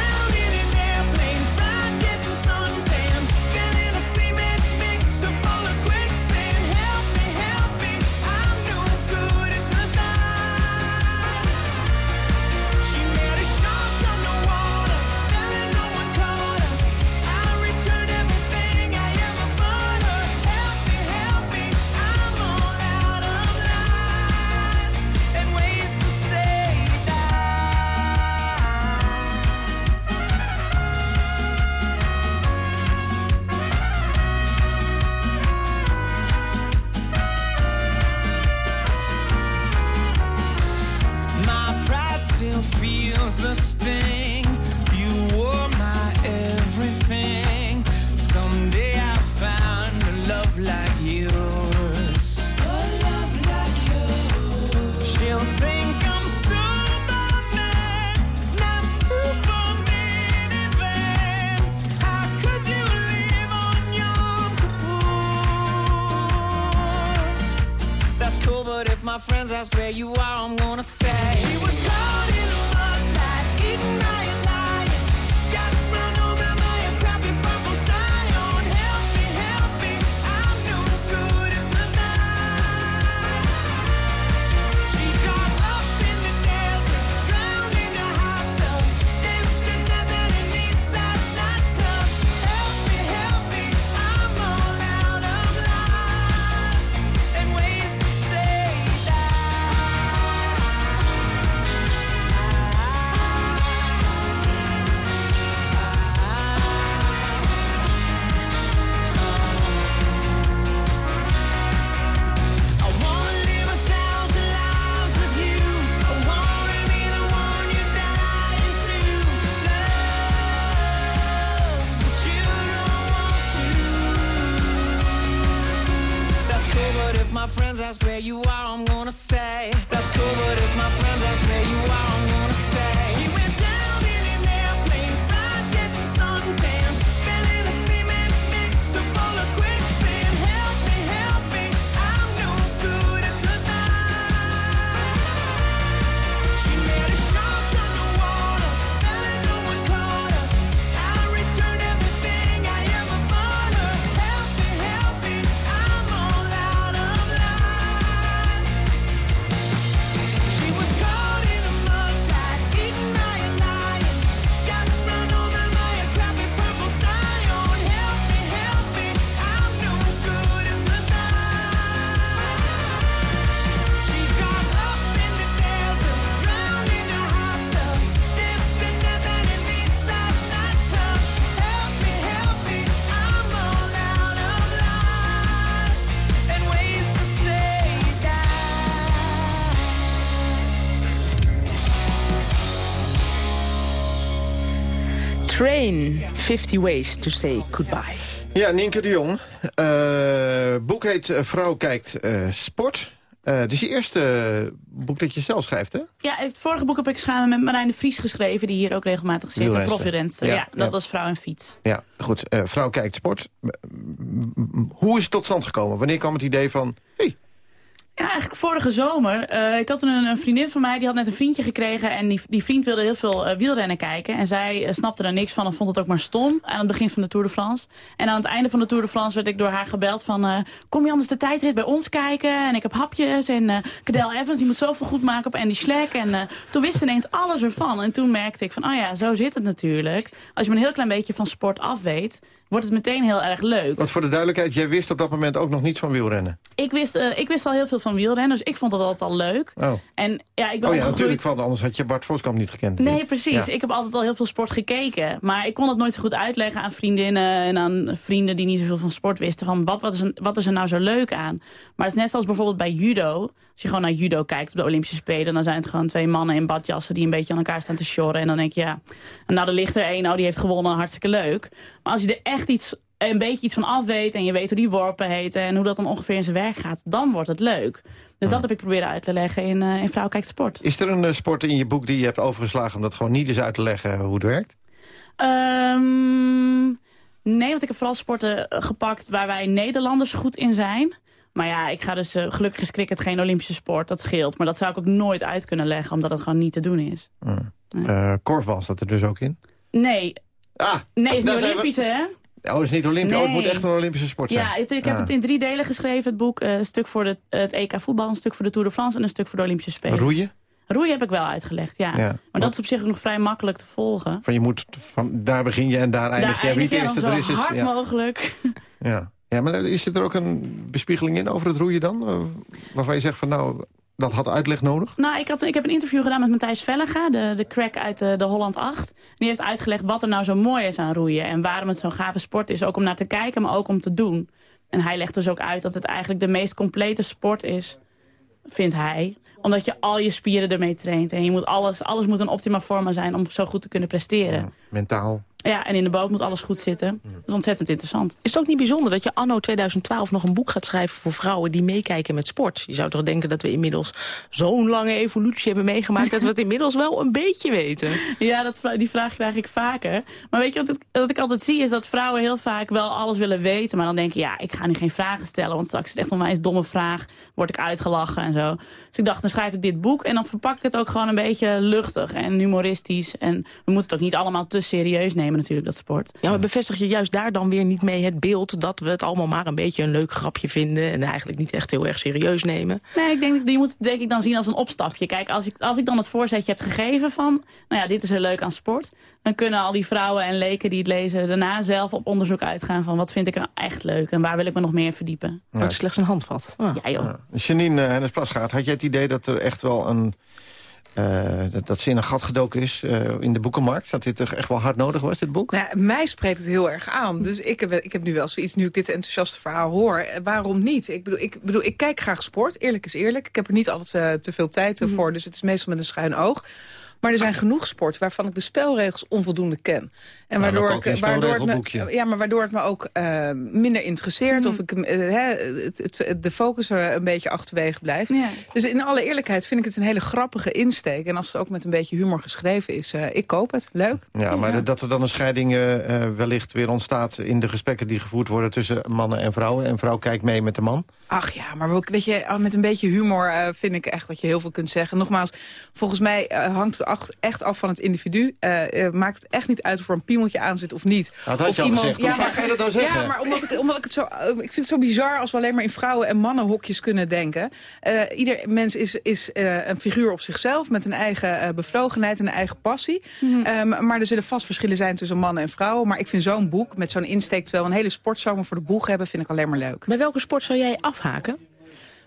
50 Ways to Say Goodbye. Ja, Nienke de Jong. Eh boek heet eh, Vrouw kijkt eh, sport. Eh dit is je eerste boek dat je zelf schrijft, hè? Ja, het vorige boek heb ik samen met Marijn de Vries geschreven... die hier ook regelmatig zit, Wielrenster. profirenster. Ja, Ja, dat ja. was Vrouw en Fiets. Ja, goed. Eh, Vrouw kijkt sport. Hoe is het tot stand gekomen? Wanneer kwam het idee van... Ja, eigenlijk vorige zomer. Eh, ik had een, een vriendin van mij, die had net een vriendje gekregen... en die, die vriend wilde heel veel eh, wielrennen kijken. En zij eh, snapte er niks van en vond het ook maar stom... aan het begin van de Tour de France. En aan het einde van de Tour de France werd ik door haar gebeld van... kom je anders de tijdrit bij ons kijken? En ik heb hapjes en eh Cadel Evans, die moet zoveel goed maken op Andy Schleck. En toen wist ze ineens alles ervan. En toen merkte ik van, oh ja, zo zit het natuurlijk. Als je maar een heel klein beetje van sport af weet... wordt het meteen heel erg leuk. want voor de duidelijkheid, jij wist op dat moment ook nog niets van wielrennen. Ik wist, eh, ik wist al heel veel van wielrennen, dus ik vond dat altijd al leuk. Oh, En ja, ik ben oh ja, natuurlijk, van, anders had je Bart Voskamp niet gekend. Nee, precies. Ja. Ik heb altijd al heel veel sport gekeken. Maar ik kon het nooit zo goed uitleggen aan vriendinnen en aan vrienden die niet zoveel van sport wisten. Van wat, wat, is, er, wat is er nou zo leuk aan? Maar het is net zoals bijvoorbeeld bij judo. Als je gewoon naar judo kijkt op de Olympische Spelen, dan zijn het gewoon twee mannen in badjassen die een beetje aan elkaar staan te sjorren. En dan denk je, ja, nou er ligt er één, nou die heeft gewonnen, hartstikke leuk. Maar als je er echt iets, een beetje iets van af weet en je weet hoe die worpen heten en hoe dat dan ongeveer in zijn werk gaat, dan wordt het leuk. Dus dat heb ik proberen uit te leggen in, eh in Vrouw Kijkt Sport. Is er een eh, sport in je boek die je hebt overgeslagen... om dat gewoon niet eens uit te leggen hoe het werkt? Ehm, nee, want ik heb vooral sporten eh, gepakt waar wij Nederlanders goed in zijn. Maar ja, ik ga dus, gelukkig is cricket geen Olympische sport, dat scheelt. Maar dat zou ik ook nooit uit kunnen leggen, omdat het gewoon niet te doen is. Korfbal staat er dus ook in. Nee. Ah, nee, is niet we- Olympisch, hè? Oh, is niet Olympisch. Oh, het moet echt een Olympische sport zijn. Ja, het- ik heb Ah. het in drie delen geschreven, het boek. Eh, een stuk voor de, het EK voetbal, een stuk voor de Tour de France... en een stuk voor de Olympische Spelen. Roeien? Roeien heb ik wel uitgelegd, ja. Ja. Maar Wat- dat is op zich ook nog vrij makkelijk te volgen. Van je moet van daar begin je en daar eindig je. Daar het eindig je dan zo er is, is hard ja. mogelijk. Ja. ja, maar is er ook een bespiegeling in over het roeien dan? Eh, Waarvan je zegt van nou, dat had uitleg nodig? Nou, ik, had, ik heb een interview gedaan met Matthijs Vellega, de, de crack uit de, de Holland 8. Die heeft uitgelegd wat er nou zo mooi is aan roeien. En waarom het zo'n gave sport is. Ook om naar te kijken, maar ook om te doen. En hij legt dus ook uit dat het eigenlijk de meest complete sport is, vindt hij. Omdat je al je spieren ermee traint. En je moet alles, alles moet een optima forma zijn om zo goed te kunnen presteren. Mentaal. Ja, en in de boot moet alles goed zitten. Dat is ontzettend interessant. Is het ook niet bijzonder dat je anno 2012 nog een boek gaat schrijven voor vrouwen die meekijken met sport? Je zou toch denken dat we inmiddels zo'n lange evolutie hebben meegemaakt dat we het inmiddels wel een beetje weten. Ja, dat, die vraag krijg ik vaker. Maar weet je wat ik, wat ik altijd zie is dat vrouwen heel vaak wel alles willen weten. Maar dan denken, ja, ik ga nu geen vragen stellen. Want straks is het echt een onwijs domme vraag. Word ik uitgelachen en zo. Dus ik dacht, dan schrijf ik dit boek. En dan verpak ik het ook gewoon een beetje luchtig en humoristisch. En we moeten het ook niet allemaal te serieus nemen natuurlijk, dat sport. Ja, maar bevestig je juist daar dan weer niet mee het beeld dat we het allemaal maar een beetje een leuk grapje vinden en eigenlijk niet echt heel erg serieus nemen? Nee, ik denk, je moet het denk ik dan zien als een opstapje. Kijk, als ik, als ik dan het voorzetje heb gegeven van... nou ja, dit is heel leuk aan sport... dan kunnen al die vrouwen en leken die het lezen... daarna zelf op onderzoek uitgaan van... wat vind ik er echt leuk en waar wil ik me nog meer verdiepen. Ja. Het is slechts een handvat. Ja, joh. Janine uh, Hennis Plasgaard, had jij het idee dat er echt wel een... Uh, dat, dat ze in een gat gedoken is uh, in de boekenmarkt? Dat dit toch echt wel hard nodig was, dit boek? Nou, mij spreekt het heel erg aan. Dus ik heb, ik heb nu wel zoiets, nu ik dit enthousiaste verhaal hoor. eh, Waarom niet? Ik bedoel, ik, bedoel, ik kijk graag sport. Eerlijk is eerlijk. Ik heb er niet altijd uh, te veel tijd Mhm. voor. Dus het is meestal met een schuin oog. Maar er zijn genoeg sporten waarvan ik de spelregels onvoldoende ken. En maar waardoor, ik, waardoor, het me, ja, maar waardoor het me ook eh, minder interesseert. Of ik, eh, hè, het, het- de focus er een beetje achterwege blijft. Dus in alle eerlijkheid vind ik het een hele grappige insteek. En als het ook met een beetje humor geschreven is, eh, ik koop het. Leuk. Ja, maar dat er dan een scheiding wellicht weer ontstaat... in de gesprekken die gevoerd worden tussen mannen en vrouwen. En vrouw kijkt mee met de man. Ach ja, maar ook, weet je, met een beetje humor eh, vind ik echt dat je heel veel kunt zeggen. Nogmaals, volgens mij hangt het echt af van het individu. Eh, eh, maakt het echt niet uit of er een piemeltje aan zit of niet. Nou, dat had of je al gezegd. Hoe vaak ga je dat nou zeggen? Ja, maar omdat ik, omdat ik het zo... eh, ik vind het zo bizar als we alleen maar in vrouwen- en mannenhokjes kunnen denken. Eh, ieder mens is, is eh, een figuur op zichzelf met een eigen eh, bevlogenheid en een eigen passie. Ehm, maar er zullen vast verschillen zijn tussen mannen en vrouwen. Maar ik vind zo'n boek met zo'n insteek, terwijl we een hele sportzomer voor de boeg hebben, vind ik alleen maar leuk. Bij welke sport zou jij afhaken?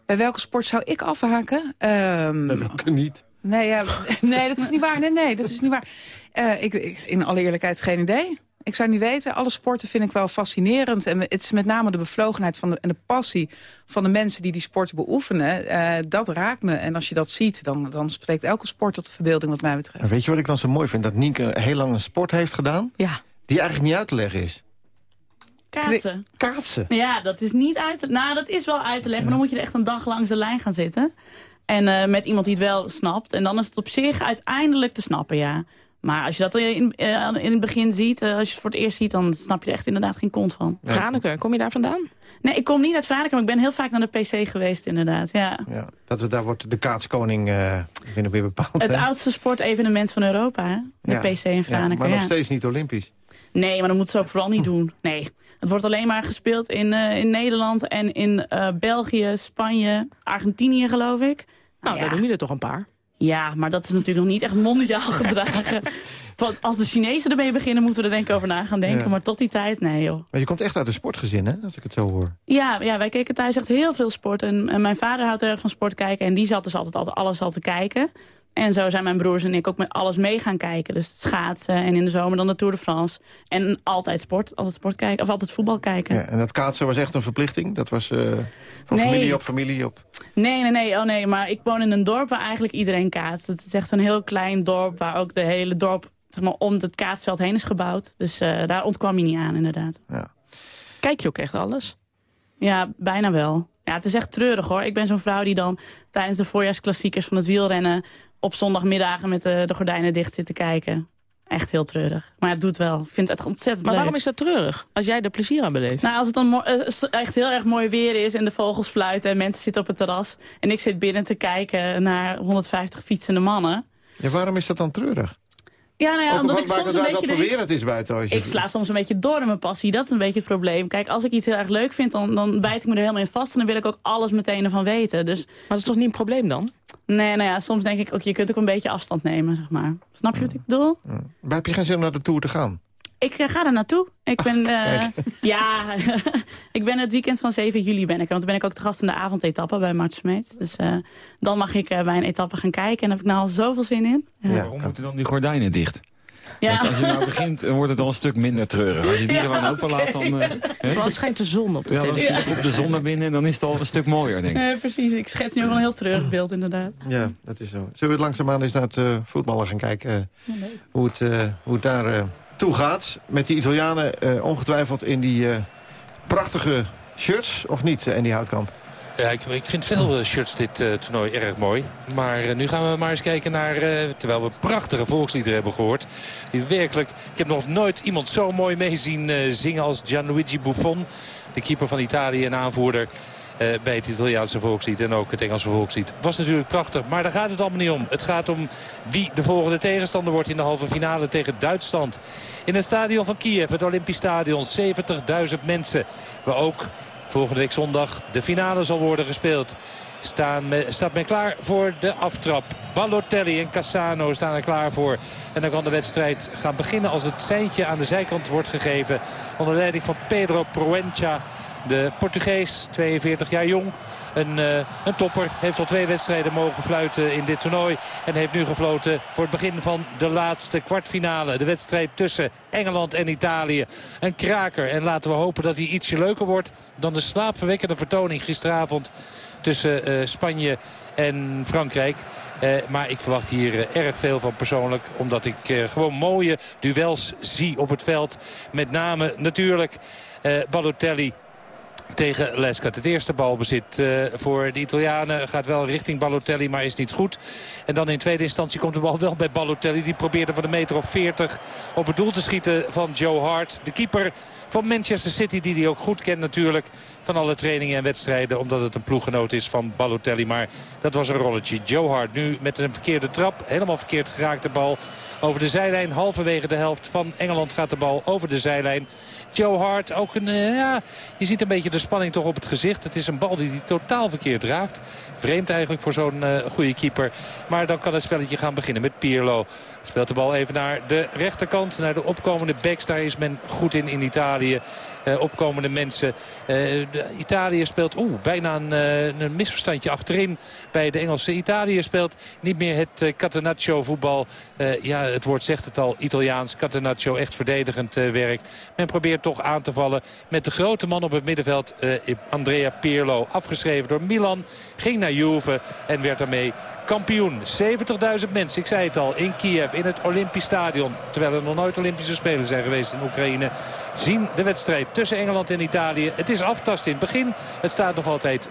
Bij welke sport zou ik afhaken? Ehm, Bij welke niet? Nee, ja, nee, dat is niet waar. Nee, nee, dat is niet waar. Eh, ik, ik, in alle eerlijkheid geen idee. Ik zou niet weten. Alle sporten vind ik wel fascinerend. En het is met name de bevlogenheid van de, en de passie van de mensen die die sport beoefenen. eh, dat raakt me. En als je dat ziet, dan, dan spreekt elke sport tot de verbeelding wat mij betreft. En weet je wat ik dan zo mooi vind? Dat Nienke heel lang een sport heeft gedaan... Ja. die eigenlijk niet uit te leggen is. Kaatsen. Kaatsen? Ja, dat is niet uit te... Nou, dat is wel uit te leggen, maar dan moet je er echt een dag langs de lijn gaan zitten. En eh, met iemand die het wel snapt. En dan is het op zich uiteindelijk te snappen, ja. Maar als je dat in, eh, in het begin ziet, eh, als je het voor het eerst ziet... dan snap je er echt inderdaad geen kont van. Franeker, kom je daar vandaan? Nee, ik kom niet uit Franeker, maar ik ben heel vaak naar de PC geweest, inderdaad. Ja. Ja, dat we, daar wordt de kaatskoning eh binnen weer bepaald. Het hè? oudste sportevenement van Europa, hè? De Ja. PC in Ja, Franeker. maar nog ja. steeds niet olympisch. Nee, maar dat moeten ze ook vooral niet doen. Nee, het wordt alleen maar gespeeld in, eh, in Nederland en in eh, België, Spanje, Argentinië geloof ik. Nou, daar doen jullie er toch een paar. Ja, maar dat is natuurlijk nog niet echt mondiaal gedragen. Want als de Chinezen ermee beginnen, moeten we er denk ik over na gaan denken. Ja. Maar tot die tijd, nee joh. Maar je komt echt uit een sportgezin, hè? Als ik het zo hoor. Ja, ja, wij keken thuis echt heel veel sport. En, en mijn vader houdt erg van sport kijken. En die zat dus altijd, altijd alles al te kijken. En zo zijn mijn broers en ik ook met alles mee gaan kijken. Dus het schaatsen en in de zomer dan de Tour de France. En altijd sport, altijd sport kijken, of altijd voetbal kijken. Ja, en dat kaatsen was echt een verplichting? Dat was eh van Nee. familie op familie op... Nee, nee, nee, oh nee, maar ik woon in een dorp waar eigenlijk iedereen kaatst. Het is echt een heel klein dorp waar ook de hele dorp zeg maar, om het kaatsveld heen is gebouwd. Dus eh, daar ontkwam je niet aan, inderdaad. Kijk je ook echt alles? Ja, bijna wel. Ja, het is echt treurig hoor. Ik ben zo'n vrouw die dan tijdens de voorjaarsklassiekers van het wielrennen... op zondagmiddagen met de, de gordijnen dicht zit te kijken. Echt heel treurig. Maar het doet wel. Ik vind het echt ontzettend Maar leuk. waarom is dat treurig? Als jij er plezier aan beleeft. Nou, als het dan eh, echt heel erg mooi weer is en de vogels fluiten en mensen zitten op het terras en ik zit binnen te kijken naar 150 fietsende mannen. Ja, waarom is dat dan treurig? Ja, nou ja, Ook omdat ik soms een beetje wat voor denk- weer het is buiten? Als je... Ik sla soms een beetje door in mijn passie. Dat is een beetje het probleem. Kijk, als ik iets heel erg leuk vind, dan, dan bijt ik me er helemaal in vast. En dan wil ik ook alles meteen ervan weten. Dus, maar dat is toch niet een probleem dan? Nee, nou ja, soms denk ik ook, je kunt ook een beetje afstand nemen, zeg maar. Snap je wat ik bedoel? Maar heb je geen zin om naar de Tour te gaan? Ik eh, ga er naartoe. Ik ben, eh, ja, ik ben het weekend van 7 juli ben ik. er, Want dan ben ik ook te gast in de avondetappe bij Mart Smeets. Dus eh, dan mag ik eh, bij een etappe gaan kijken. En daar heb ik nou al zoveel zin in. Ja. Waarom moeten dan die gordijnen dicht? Ja. Als je nou begint, dan wordt het al een stuk minder treurig. Als je die Ja, gewoon open laat, dan... eh? Dan schijnt de zon op de Ja, dan televisie. komt de zon naar binnen en dan is het al een stuk mooier, denk ik. Eh, precies, ik schets nu ook wel een heel treurig beeld inderdaad. Ja, dat is zo. Zullen we het langzaamaan eens naar het eh, voetballen gaan kijken? eh, hoe, het, hoe het daar eh, toe gaat. Met die Italianen eh, ongetwijfeld in die eh, prachtige shirts, of niet, eh, en die houtkamp? Ja, ik, ik vind veel eh, shirts dit eh, toernooi erg mooi. Maar eh, nu gaan we maar eens kijken naar... eh, terwijl we prachtige volksliederen hebben gehoord. Die werkelijk... Ik heb nog nooit iemand zo mooi mee zien eh, zingen als Gianluigi Buffon. De keeper van Italië en aanvoerder eh, bij het Italiaanse volkslied. En ook het Engelse volkslied. Was natuurlijk prachtig. Maar daar gaat het allemaal niet om. Het gaat om wie de volgende tegenstander wordt in de halve finale tegen Duitsland. In het stadion van Kiev, het Olympisch Stadion. 70.000 mensen. Waar ook volgende week zondag de finale zal worden gespeeld. Staan staat men klaar voor de aftrap. Balotelli en Cassano staan er klaar voor. En dan kan de wedstrijd gaan beginnen als het seintje aan de zijkant wordt gegeven. Onder leiding van Pedro Proença. De Portugees, 42 jaar jong. Een, eh, een topper. Heeft al twee wedstrijden mogen fluiten in dit toernooi. En heeft nu gefloten voor het begin van de laatste kwartfinale. De wedstrijd tussen Engeland en Italië. Een kraker. En laten we hopen dat hij ietsje leuker wordt dan de slaapverwekkende vertoning gisteravond tussen eh, Spanje en Frankrijk. Eh, maar ik verwacht hier erg veel van persoonlijk. Omdat ik gewoon mooie duels zie op het veld. Met name natuurlijk Balotelli tegen Lescott. Het eerste balbezit uh, voor de Italianen gaat wel richting Balotelli, maar is niet goed. En dan in tweede instantie komt de bal wel bij Balotelli. Die probeerde van de meter of 40 op het doel te schieten van Joe Hart. De keeper van Manchester City, die hij ook goed kent natuurlijk. Van alle trainingen en wedstrijden, omdat het een ploeggenoot is van Balotelli. Maar dat was een rolletje. Joe Hart nu met een verkeerde trap. Helemaal verkeerd geraakt de bal over de zijlijn. Halverwege de helft van Engeland gaat de bal over de zijlijn. Joe Hart, ook een, uh, ja, je ziet een beetje de spanning toch op het gezicht. Het is een bal die hij totaal verkeerd raakt. Vreemd eigenlijk voor zo'n uh, goede keeper. Maar dan kan het spelletje gaan beginnen met Pirlo. Speelt de bal even naar de rechterkant, naar de opkomende backs. Daar is men goed in in Italië. Uh, opkomende mensen. Uh, Italië speelt oeh, bijna een, uh, een, misverstandje achterin bij de Engelse. Italië speelt niet meer het Catenaccio voetbal. ja, het woord zegt het al, Italiaans. Catenaccio, echt verdedigend werk. Men probeert toch aan te vallen met de grote man op het middenveld. Andrea Pirlo, afgeschreven door Milan. Ging naar Juve en werd daarmee kampioen. 70.000 mensen, ik zei het al, in Kiev, in het Olympisch Stadion. Terwijl er nog nooit Olympische Spelen zijn geweest in Oekraïne. Zien de wedstrijd tussen Engeland en Italië. Het is aftast in het begin. Het staat nog altijd 0-0.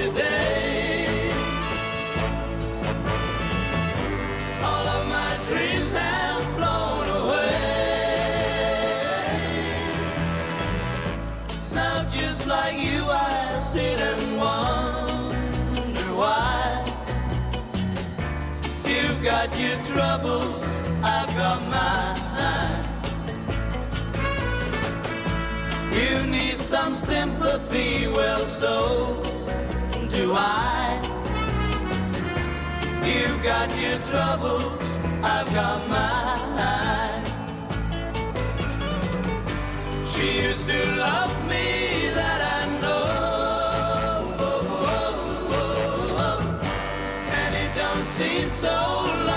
today. All of my dreams have flown away. Now just like you, I sit and wonder why. You've got your troubles, I've got mine. You need some sympathy, well, so do I. You've got your troubles, I've got mine. She used to love me, that I know. And it don't seem so long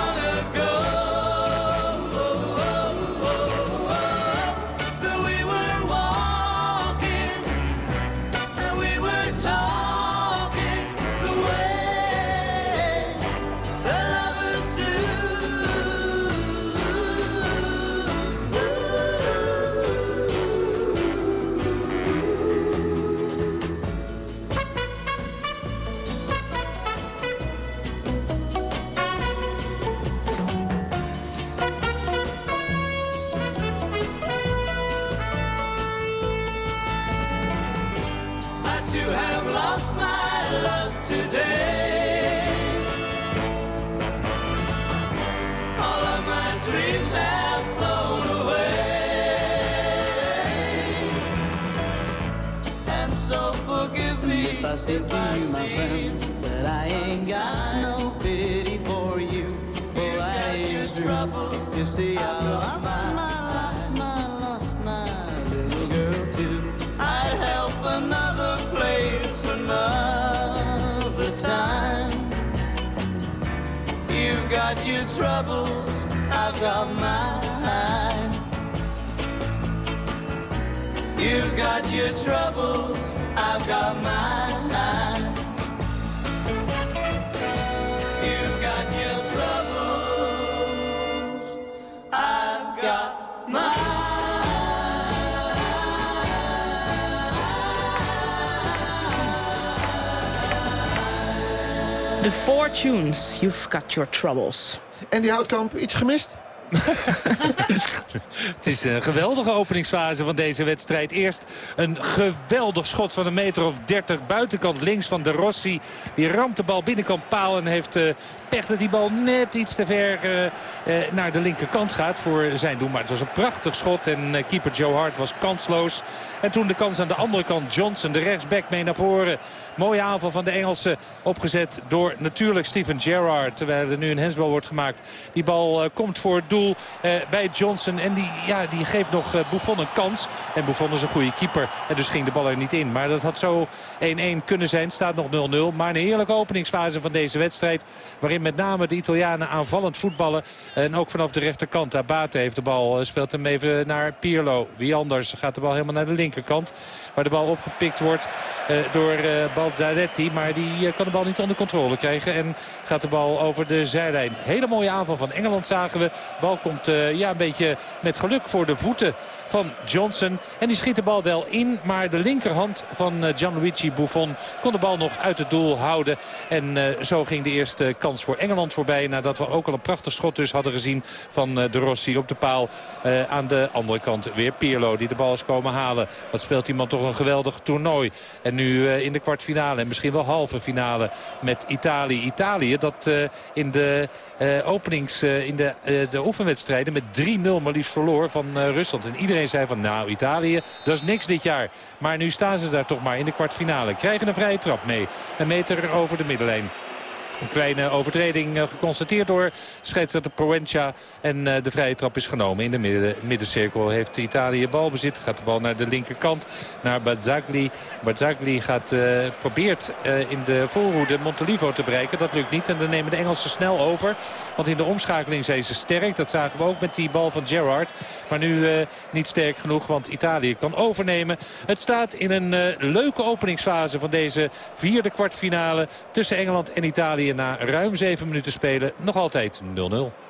I say to you, my friend, that I ain't got no pity for you, for I ain't true. You see, I lost my, lost my, lost my little girl too. I'd help another place another time. You've got your troubles, I've got mine. You've got your troubles, I've got mine. You've got your The Fortunes, You've Got Your Troubles. En die Houtkamp, iets gemist? Het is een geweldige openingsfase van deze wedstrijd. Eerst een geweldig schot van een meter of 30 buitenkant links van de Rossi. Die ramt de bal binnenkant paal en heeft pech dat die bal net iets te ver uh, uh, naar de linkerkant gaat voor zijn doen. Maar het was een prachtig schot en keeper Joe Hart was kansloos. En toen de kans aan de andere kant Johnson, de rechtsback mee naar voren. Mooie aanval van de Engelsen opgezet door natuurlijk Steven Gerrard. Terwijl er nu een hensbal wordt gemaakt. Die bal komt voor het doel bij Johnson. En die, ja, die geeft nog Buffon een kans. En Buffon is een goede keeper. En dus ging de bal er niet in. Maar dat had zo 1-1 kunnen zijn. Staat nog 0-0. Maar een heerlijke openingsfase van deze wedstrijd. Waarin met name de Italianen aanvallend voetballen. En ook vanaf de rechterkant. Abate heeft de bal. Speelt hem even naar Pirlo. Wie anders gaat de bal helemaal naar de linkerkant. Waar de bal opgepikt wordt door Balzaretti. Maar die kan de bal niet onder controle krijgen. En gaat de bal over de zijlijn. Hele mooie aanval van Engeland zagen we. De komt ja, een beetje met geluk voor de voeten van Johnson. En die schiet de bal wel in. Maar de linkerhand van Gianluigi Buffon kon de bal nog uit het doel houden. En uh, zo ging de eerste kans voor Engeland voorbij. Nadat we ook al een prachtig schot dus hadden gezien van uh, de Rossi op de paal. Aan de andere kant weer Pirlo die de bal is komen halen. Wat speelt iemand toch een geweldig toernooi. En nu in de kwartfinale en misschien wel halve finale met Italië. Italië dat in de openings, in de, de oefenwedstrijden met 3-0 maar liefst verloor van Rusland. En iedereen zei van nou Italië dat is niks dit jaar. Maar nu staan ze daar toch maar in de kwartfinale. Krijgen een vrije trap mee. Een meter over de middenlijn. Een kleine overtreding geconstateerd door scheidsrechter Proenza. En de vrije trap is genomen in de midden, middencirkel. Heeft Italië balbezit. Gaat de bal naar de linkerkant. Naar Bazzagli. Bazzagli gaat, uh, probeert in de voorhoede Montelivo te bereiken. Dat lukt niet. En dan nemen de Engelsen snel over. Want in de omschakeling zijn ze sterk. Dat zagen we ook met die bal van Gerrard. Maar nu niet sterk genoeg. Want Italië kan overnemen. Het staat in een leuke openingsfase van deze vierde kwartfinale. Tussen Engeland en Italië na ruim zeven minuten spelen nog altijd 0-0.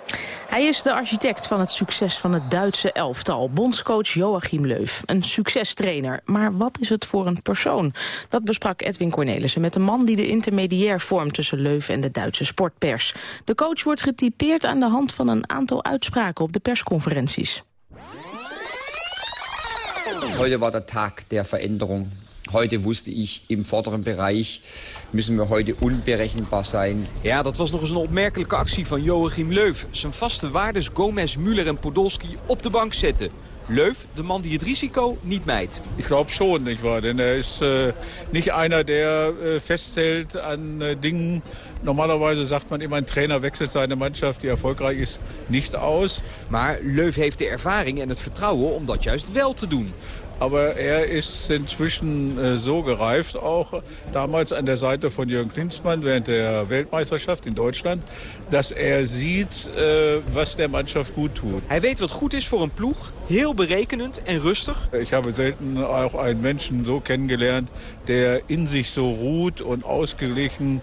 Hij is de architect van het succes van het Duitse elftal. Bondscoach Joachim Leuf. Een succestrainer. Maar wat is het voor een persoon? Dat besprak Edwin Cornelissen met de man die de intermediair vormt... tussen Leuf en de Duitse sportpers. De coach wordt getypeerd aan de hand van een aantal uitspraken op de persconferenties. Heute war der Tag der Veränderung. Heute wusste ich, im vorderen Bereich müssen wir heute unberechenbar zijn. Ja, dat was nog eens een opmerkelijke actie van Joachim Leuf. Zijn vaste waardes Gomez, Müller en Podolski op de bank zetten. Leuf, de man die het risico niet mijt. Ik glaube schon, nicht wahr? Denn er ist äh, nicht einer, der äh, festhält an äh, Dingen. Normalerweise sagt man immer, ein Trainer wechselt seine Mannschaft, die erfolgreich ist, nicht aus. Maar Leuf heeft de ervaring en het vertrouwen om dat juist wel te doen. Aber er ist inzwischen äh, so gereift, auch damals an der Seite von Jürgen Klinsmann während der Weltmeisterschaft in Deutschland, dass er sieht, äh, was der Mannschaft gut tut. Hij weet wat goed is voor een ploeg, heel berekenend en rustig. Ich habe selten auch einen Menschen so kennengelernt, der in sich so ruht und ausgeglichen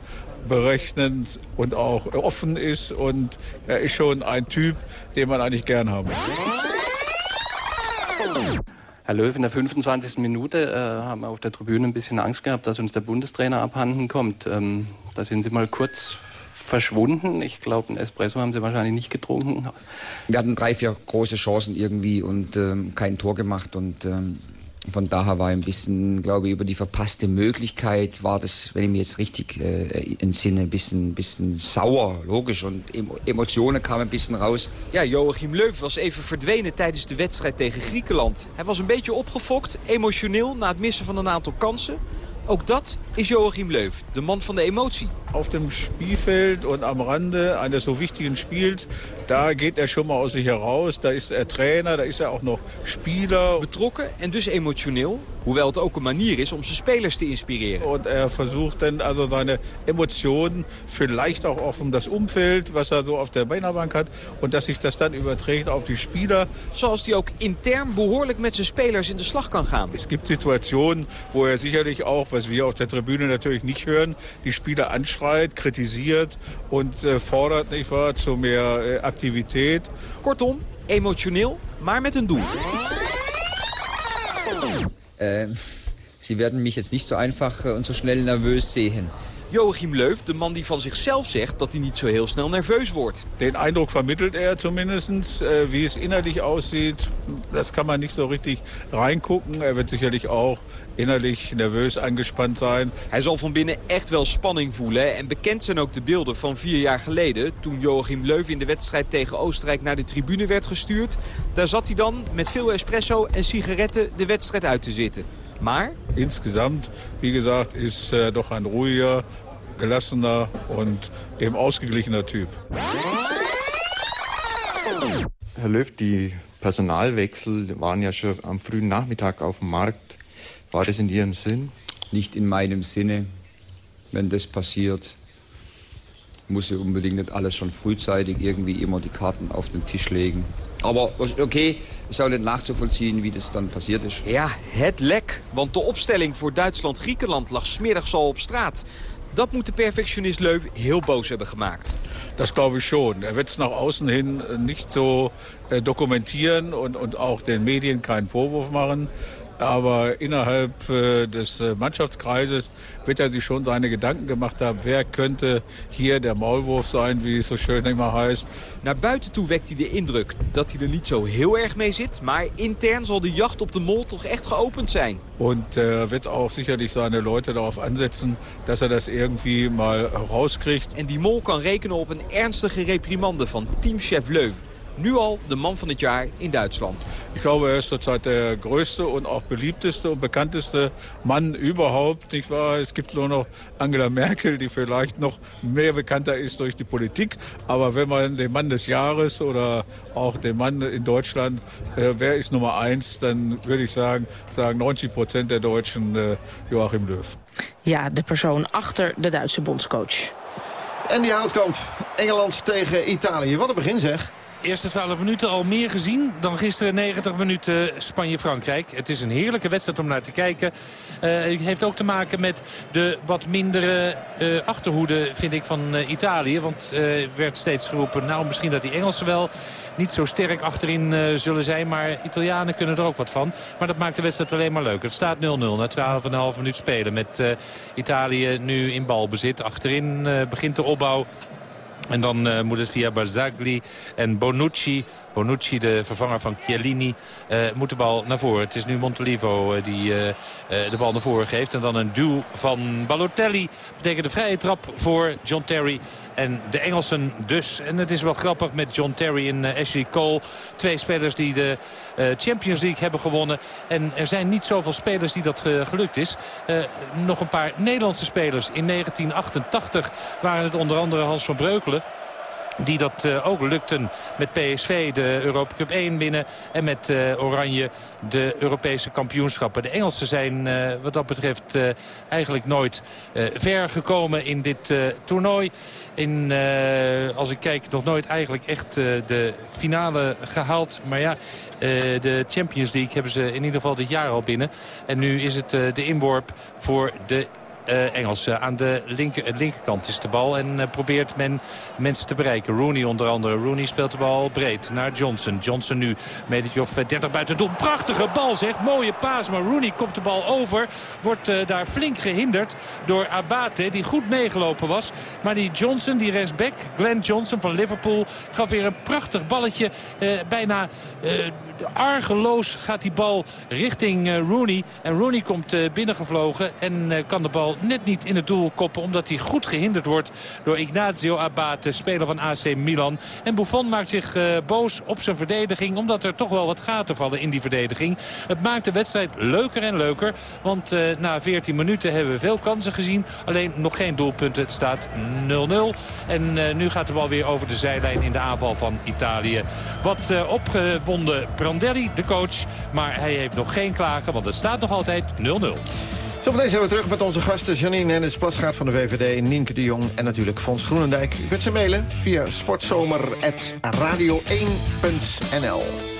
berechnend und auch offen ist. Und er ist schon ein Typ, den man eigentlich gern haben Herr Löw, in der 25. Minute äh, haben wir auf der Tribüne ein bisschen Angst gehabt, dass uns der Bundestrainer abhanden kommt. Ähm, da sind Sie mal kurz verschwunden. Ich glaube, ein Espresso haben Sie wahrscheinlich nicht getrunken. Wir hatten drei, vier große Chancen irgendwie und ähm, kein Tor gemacht. Und ähm, von daher war ein bisschen, glaube ich, über die verpasste Möglichkeit war das, wenn ich mich jetzt richtig äh, entsinne, ein bisschen, bisschen sauer, logisch. Und Emotionen kamen ein bisschen raus. Ja, Joachim Leuf was even verdwenen tijdens de wedstrijd tegen Griekenland. Hij was een beetje opgefokt, emotioneel, na het missen van een aantal kansen. Ook dat is Joachim Leuf, de man van de emotie. Auf dem Spielfeld und am Rande eines so wichtigen Spiels, da geht er schon mal aus sich heraus. Da ist er Trainer, da ist er auch noch Spieler. Betrokken en dus emotioneel, hoewel het ook een manier is om zijn spelers te inspireren. Und er versucht dann also seine Emotionen vielleicht auch auf das Umfeld, was er so auf der Beinerbank hat. Und dass sich das dann überträgt auf die Spieler. Zoals hij ook intern behoorlijk met zijn spelers in de slag kan gaan. Es gibt Situationen, wo er sicherlich auch, was wir auf der Tribüne natürlich nicht hören, die Spieler anschreit, kritisiert und äh, fordert nicht wahr, zu mehr äh, Kortom, emotioneel, maar met een doel. Sie werden mich jetzt nicht so einfach und so schnell nervös sehen. Joachim Leuf, de man die van zichzelf zegt dat hij niet zo heel snel nerveus wordt. Den Eindruck vermittelt er zumindest. Äh, wie es innerlich aussieht, das kann man nicht so richtig reingucken. Er wird sicherlich auch innerlich nerveus angespannt sein. Hij zal van binnen echt wel spanning voelen. En bekend zijn ook de beelden van vier jaar geleden... toen Joachim Leuf in de wedstrijd tegen Oostenrijk naar de tribune werd gestuurd. Daar zat hij dan met veel espresso en sigaretten de wedstrijd uit te zitten. Maar... Insgesamt, wie gesagt, ist äh, doch ein ruhiger, gelassener und eben ausgeglichener Typ. Herr Löw, die Personalwechsel waren ja schon am frühen Nachmittag auf dem Markt. War das in Ihrem Sinn? Nicht in meinem Sinne. Wenn das passiert, muss sie unbedingt nicht alles schon frühzeitig irgendwie immer die Karten auf den Tisch legen. Aber okay, ist auch nicht nachzuvollziehen, wie das dann passiert ist. Ja, het lek. Want de opstelling voor Duitsland-Griekenland lag smiddags al op straat. Dat moet de perfectionist Leuf heel boos hebben gemaakt. Das glaube ich schon. Er wird es nach außen hin nicht so äh, dokumentieren und, und auch den Medien keinen Vorwurf machen. Aber innerhalb äh, des äh, Mannschaftskreises wird er sich schon seine Gedanken gemacht haben, wer könnte hier der Maulwurf sein, wie es so schön immer heißt. Naar buiten toe wekt hij de indruk dat hij er niet zo heel erg mee zit. Maar intern zal de jacht op de mol toch echt geopend zijn. Und er wird auch sicherlich seine Leute darauf ansetzen, dass er das irgendwie mal rauskriegt. En die mol kan rekenen op een ernstige reprimande van teamchef Leuf. Nu al de man van het jaar in Duitsland. Ich glaube, er ist zurzeit der größte und auch beliebteste und bekannteste Mann überhaupt, nicht wahr? Es gibt nur noch Angela Merkel, die vielleicht noch mehr bekannter ist durch die Politik. Aber wenn man den Mann des Jahres oder auch den Mann in Deutschland, äh, wer ist Nummer eins, dann würde ich sagen, sagen 90 Prozent der Deutschen äh, Joachim Löw. Ja, de persoon achter de Duitse bondscoach. En die Houtkamp, Engeland tegen Italië. Wat een begin zeg. Eerste 12 minuten al meer gezien dan gisteren 90 minuten Spanje-Frankrijk. Het is een heerlijke wedstrijd om naar te kijken. Uh, het heeft ook te maken met de wat mindere uh, achterhoede vind ik van uh, Italië. Want er werd steeds geroepen, nou misschien dat die Engelsen wel niet zo sterk achterin zullen zijn. Maar Italianen kunnen er ook wat van. Maar dat maakt de wedstrijd alleen maar leuk. Het staat 0-0 na 12,5 minuut spelen met Italië nu in balbezit. Achterin begint de opbouw. En dan uh, moet het via Barzagli en Bonucci. Bonucci, de vervanger van Chiellini, uh, moet de bal naar voren. Het is nu Montolivo uh, die de bal naar voren geeft. En dan een duw van Balotelli. Betekent de vrije trap voor John Terry. En de Engelsen dus. En het is wel grappig met John Terry en Ashley Cole. Twee spelers die de Champions League hebben gewonnen. En er zijn niet zoveel spelers die dat gelukt is. nog een paar Nederlandse spelers. In 1988 waren het onder andere Hans van Breukelen die dat uh, ook lukten met PSV de Europa Cup 1 winnen. En met uh, Oranje de Europese kampioenschappen. De Engelsen zijn uh, wat dat betreft eigenlijk nooit ver gekomen in dit toernooi. In, als ik kijk, nog nooit eigenlijk echt de finale gehaald. Maar ja, de Champions League hebben ze in ieder geval dit jaar al binnen. En nu is het de inworp voor de uh, Engels. aan de linker, linkerkant is de bal en probeert men mensen te bereiken. Rooney onder andere. Rooney speelt de bal breed naar Johnson. Johnson nu metertje of 30 buiten doel. Prachtige bal zegt. Mooie paas, maar Rooney komt de bal over. Wordt daar flink gehinderd door Abate, die goed meegelopen was. Maar die Johnson, die rechtsback, Glenn Johnson van Liverpool... gaf weer een prachtig balletje. bijna argeloos gaat die bal richting Rooney. En Rooney komt binnengevlogen en kan de bal net niet in het doel koppen. Omdat hij goed gehinderd wordt door Ignazio Abate, speler van AC Milan. En Buffon maakt zich boos op zijn verdediging. Omdat er toch wel wat gaten vallen in die verdediging. Het maakt de wedstrijd leuker en leuker. Want na 14 minuten hebben we veel kansen gezien. Alleen nog geen doelpunten. Het staat 0-0. En nu gaat de bal weer over de zijlijn in de aanval van Italië. Wat opgewonden Prandelli, de coach. Maar hij heeft nog geen klagen, want het staat nog altijd 0-0. Zometeen zijn we terug met onze gasten Janine Hennis Plasgaard van de VVD, Nienke de Jong en natuurlijk Fons Groenendijk. U kunt ze mailen via sportzomer.radio1.nl.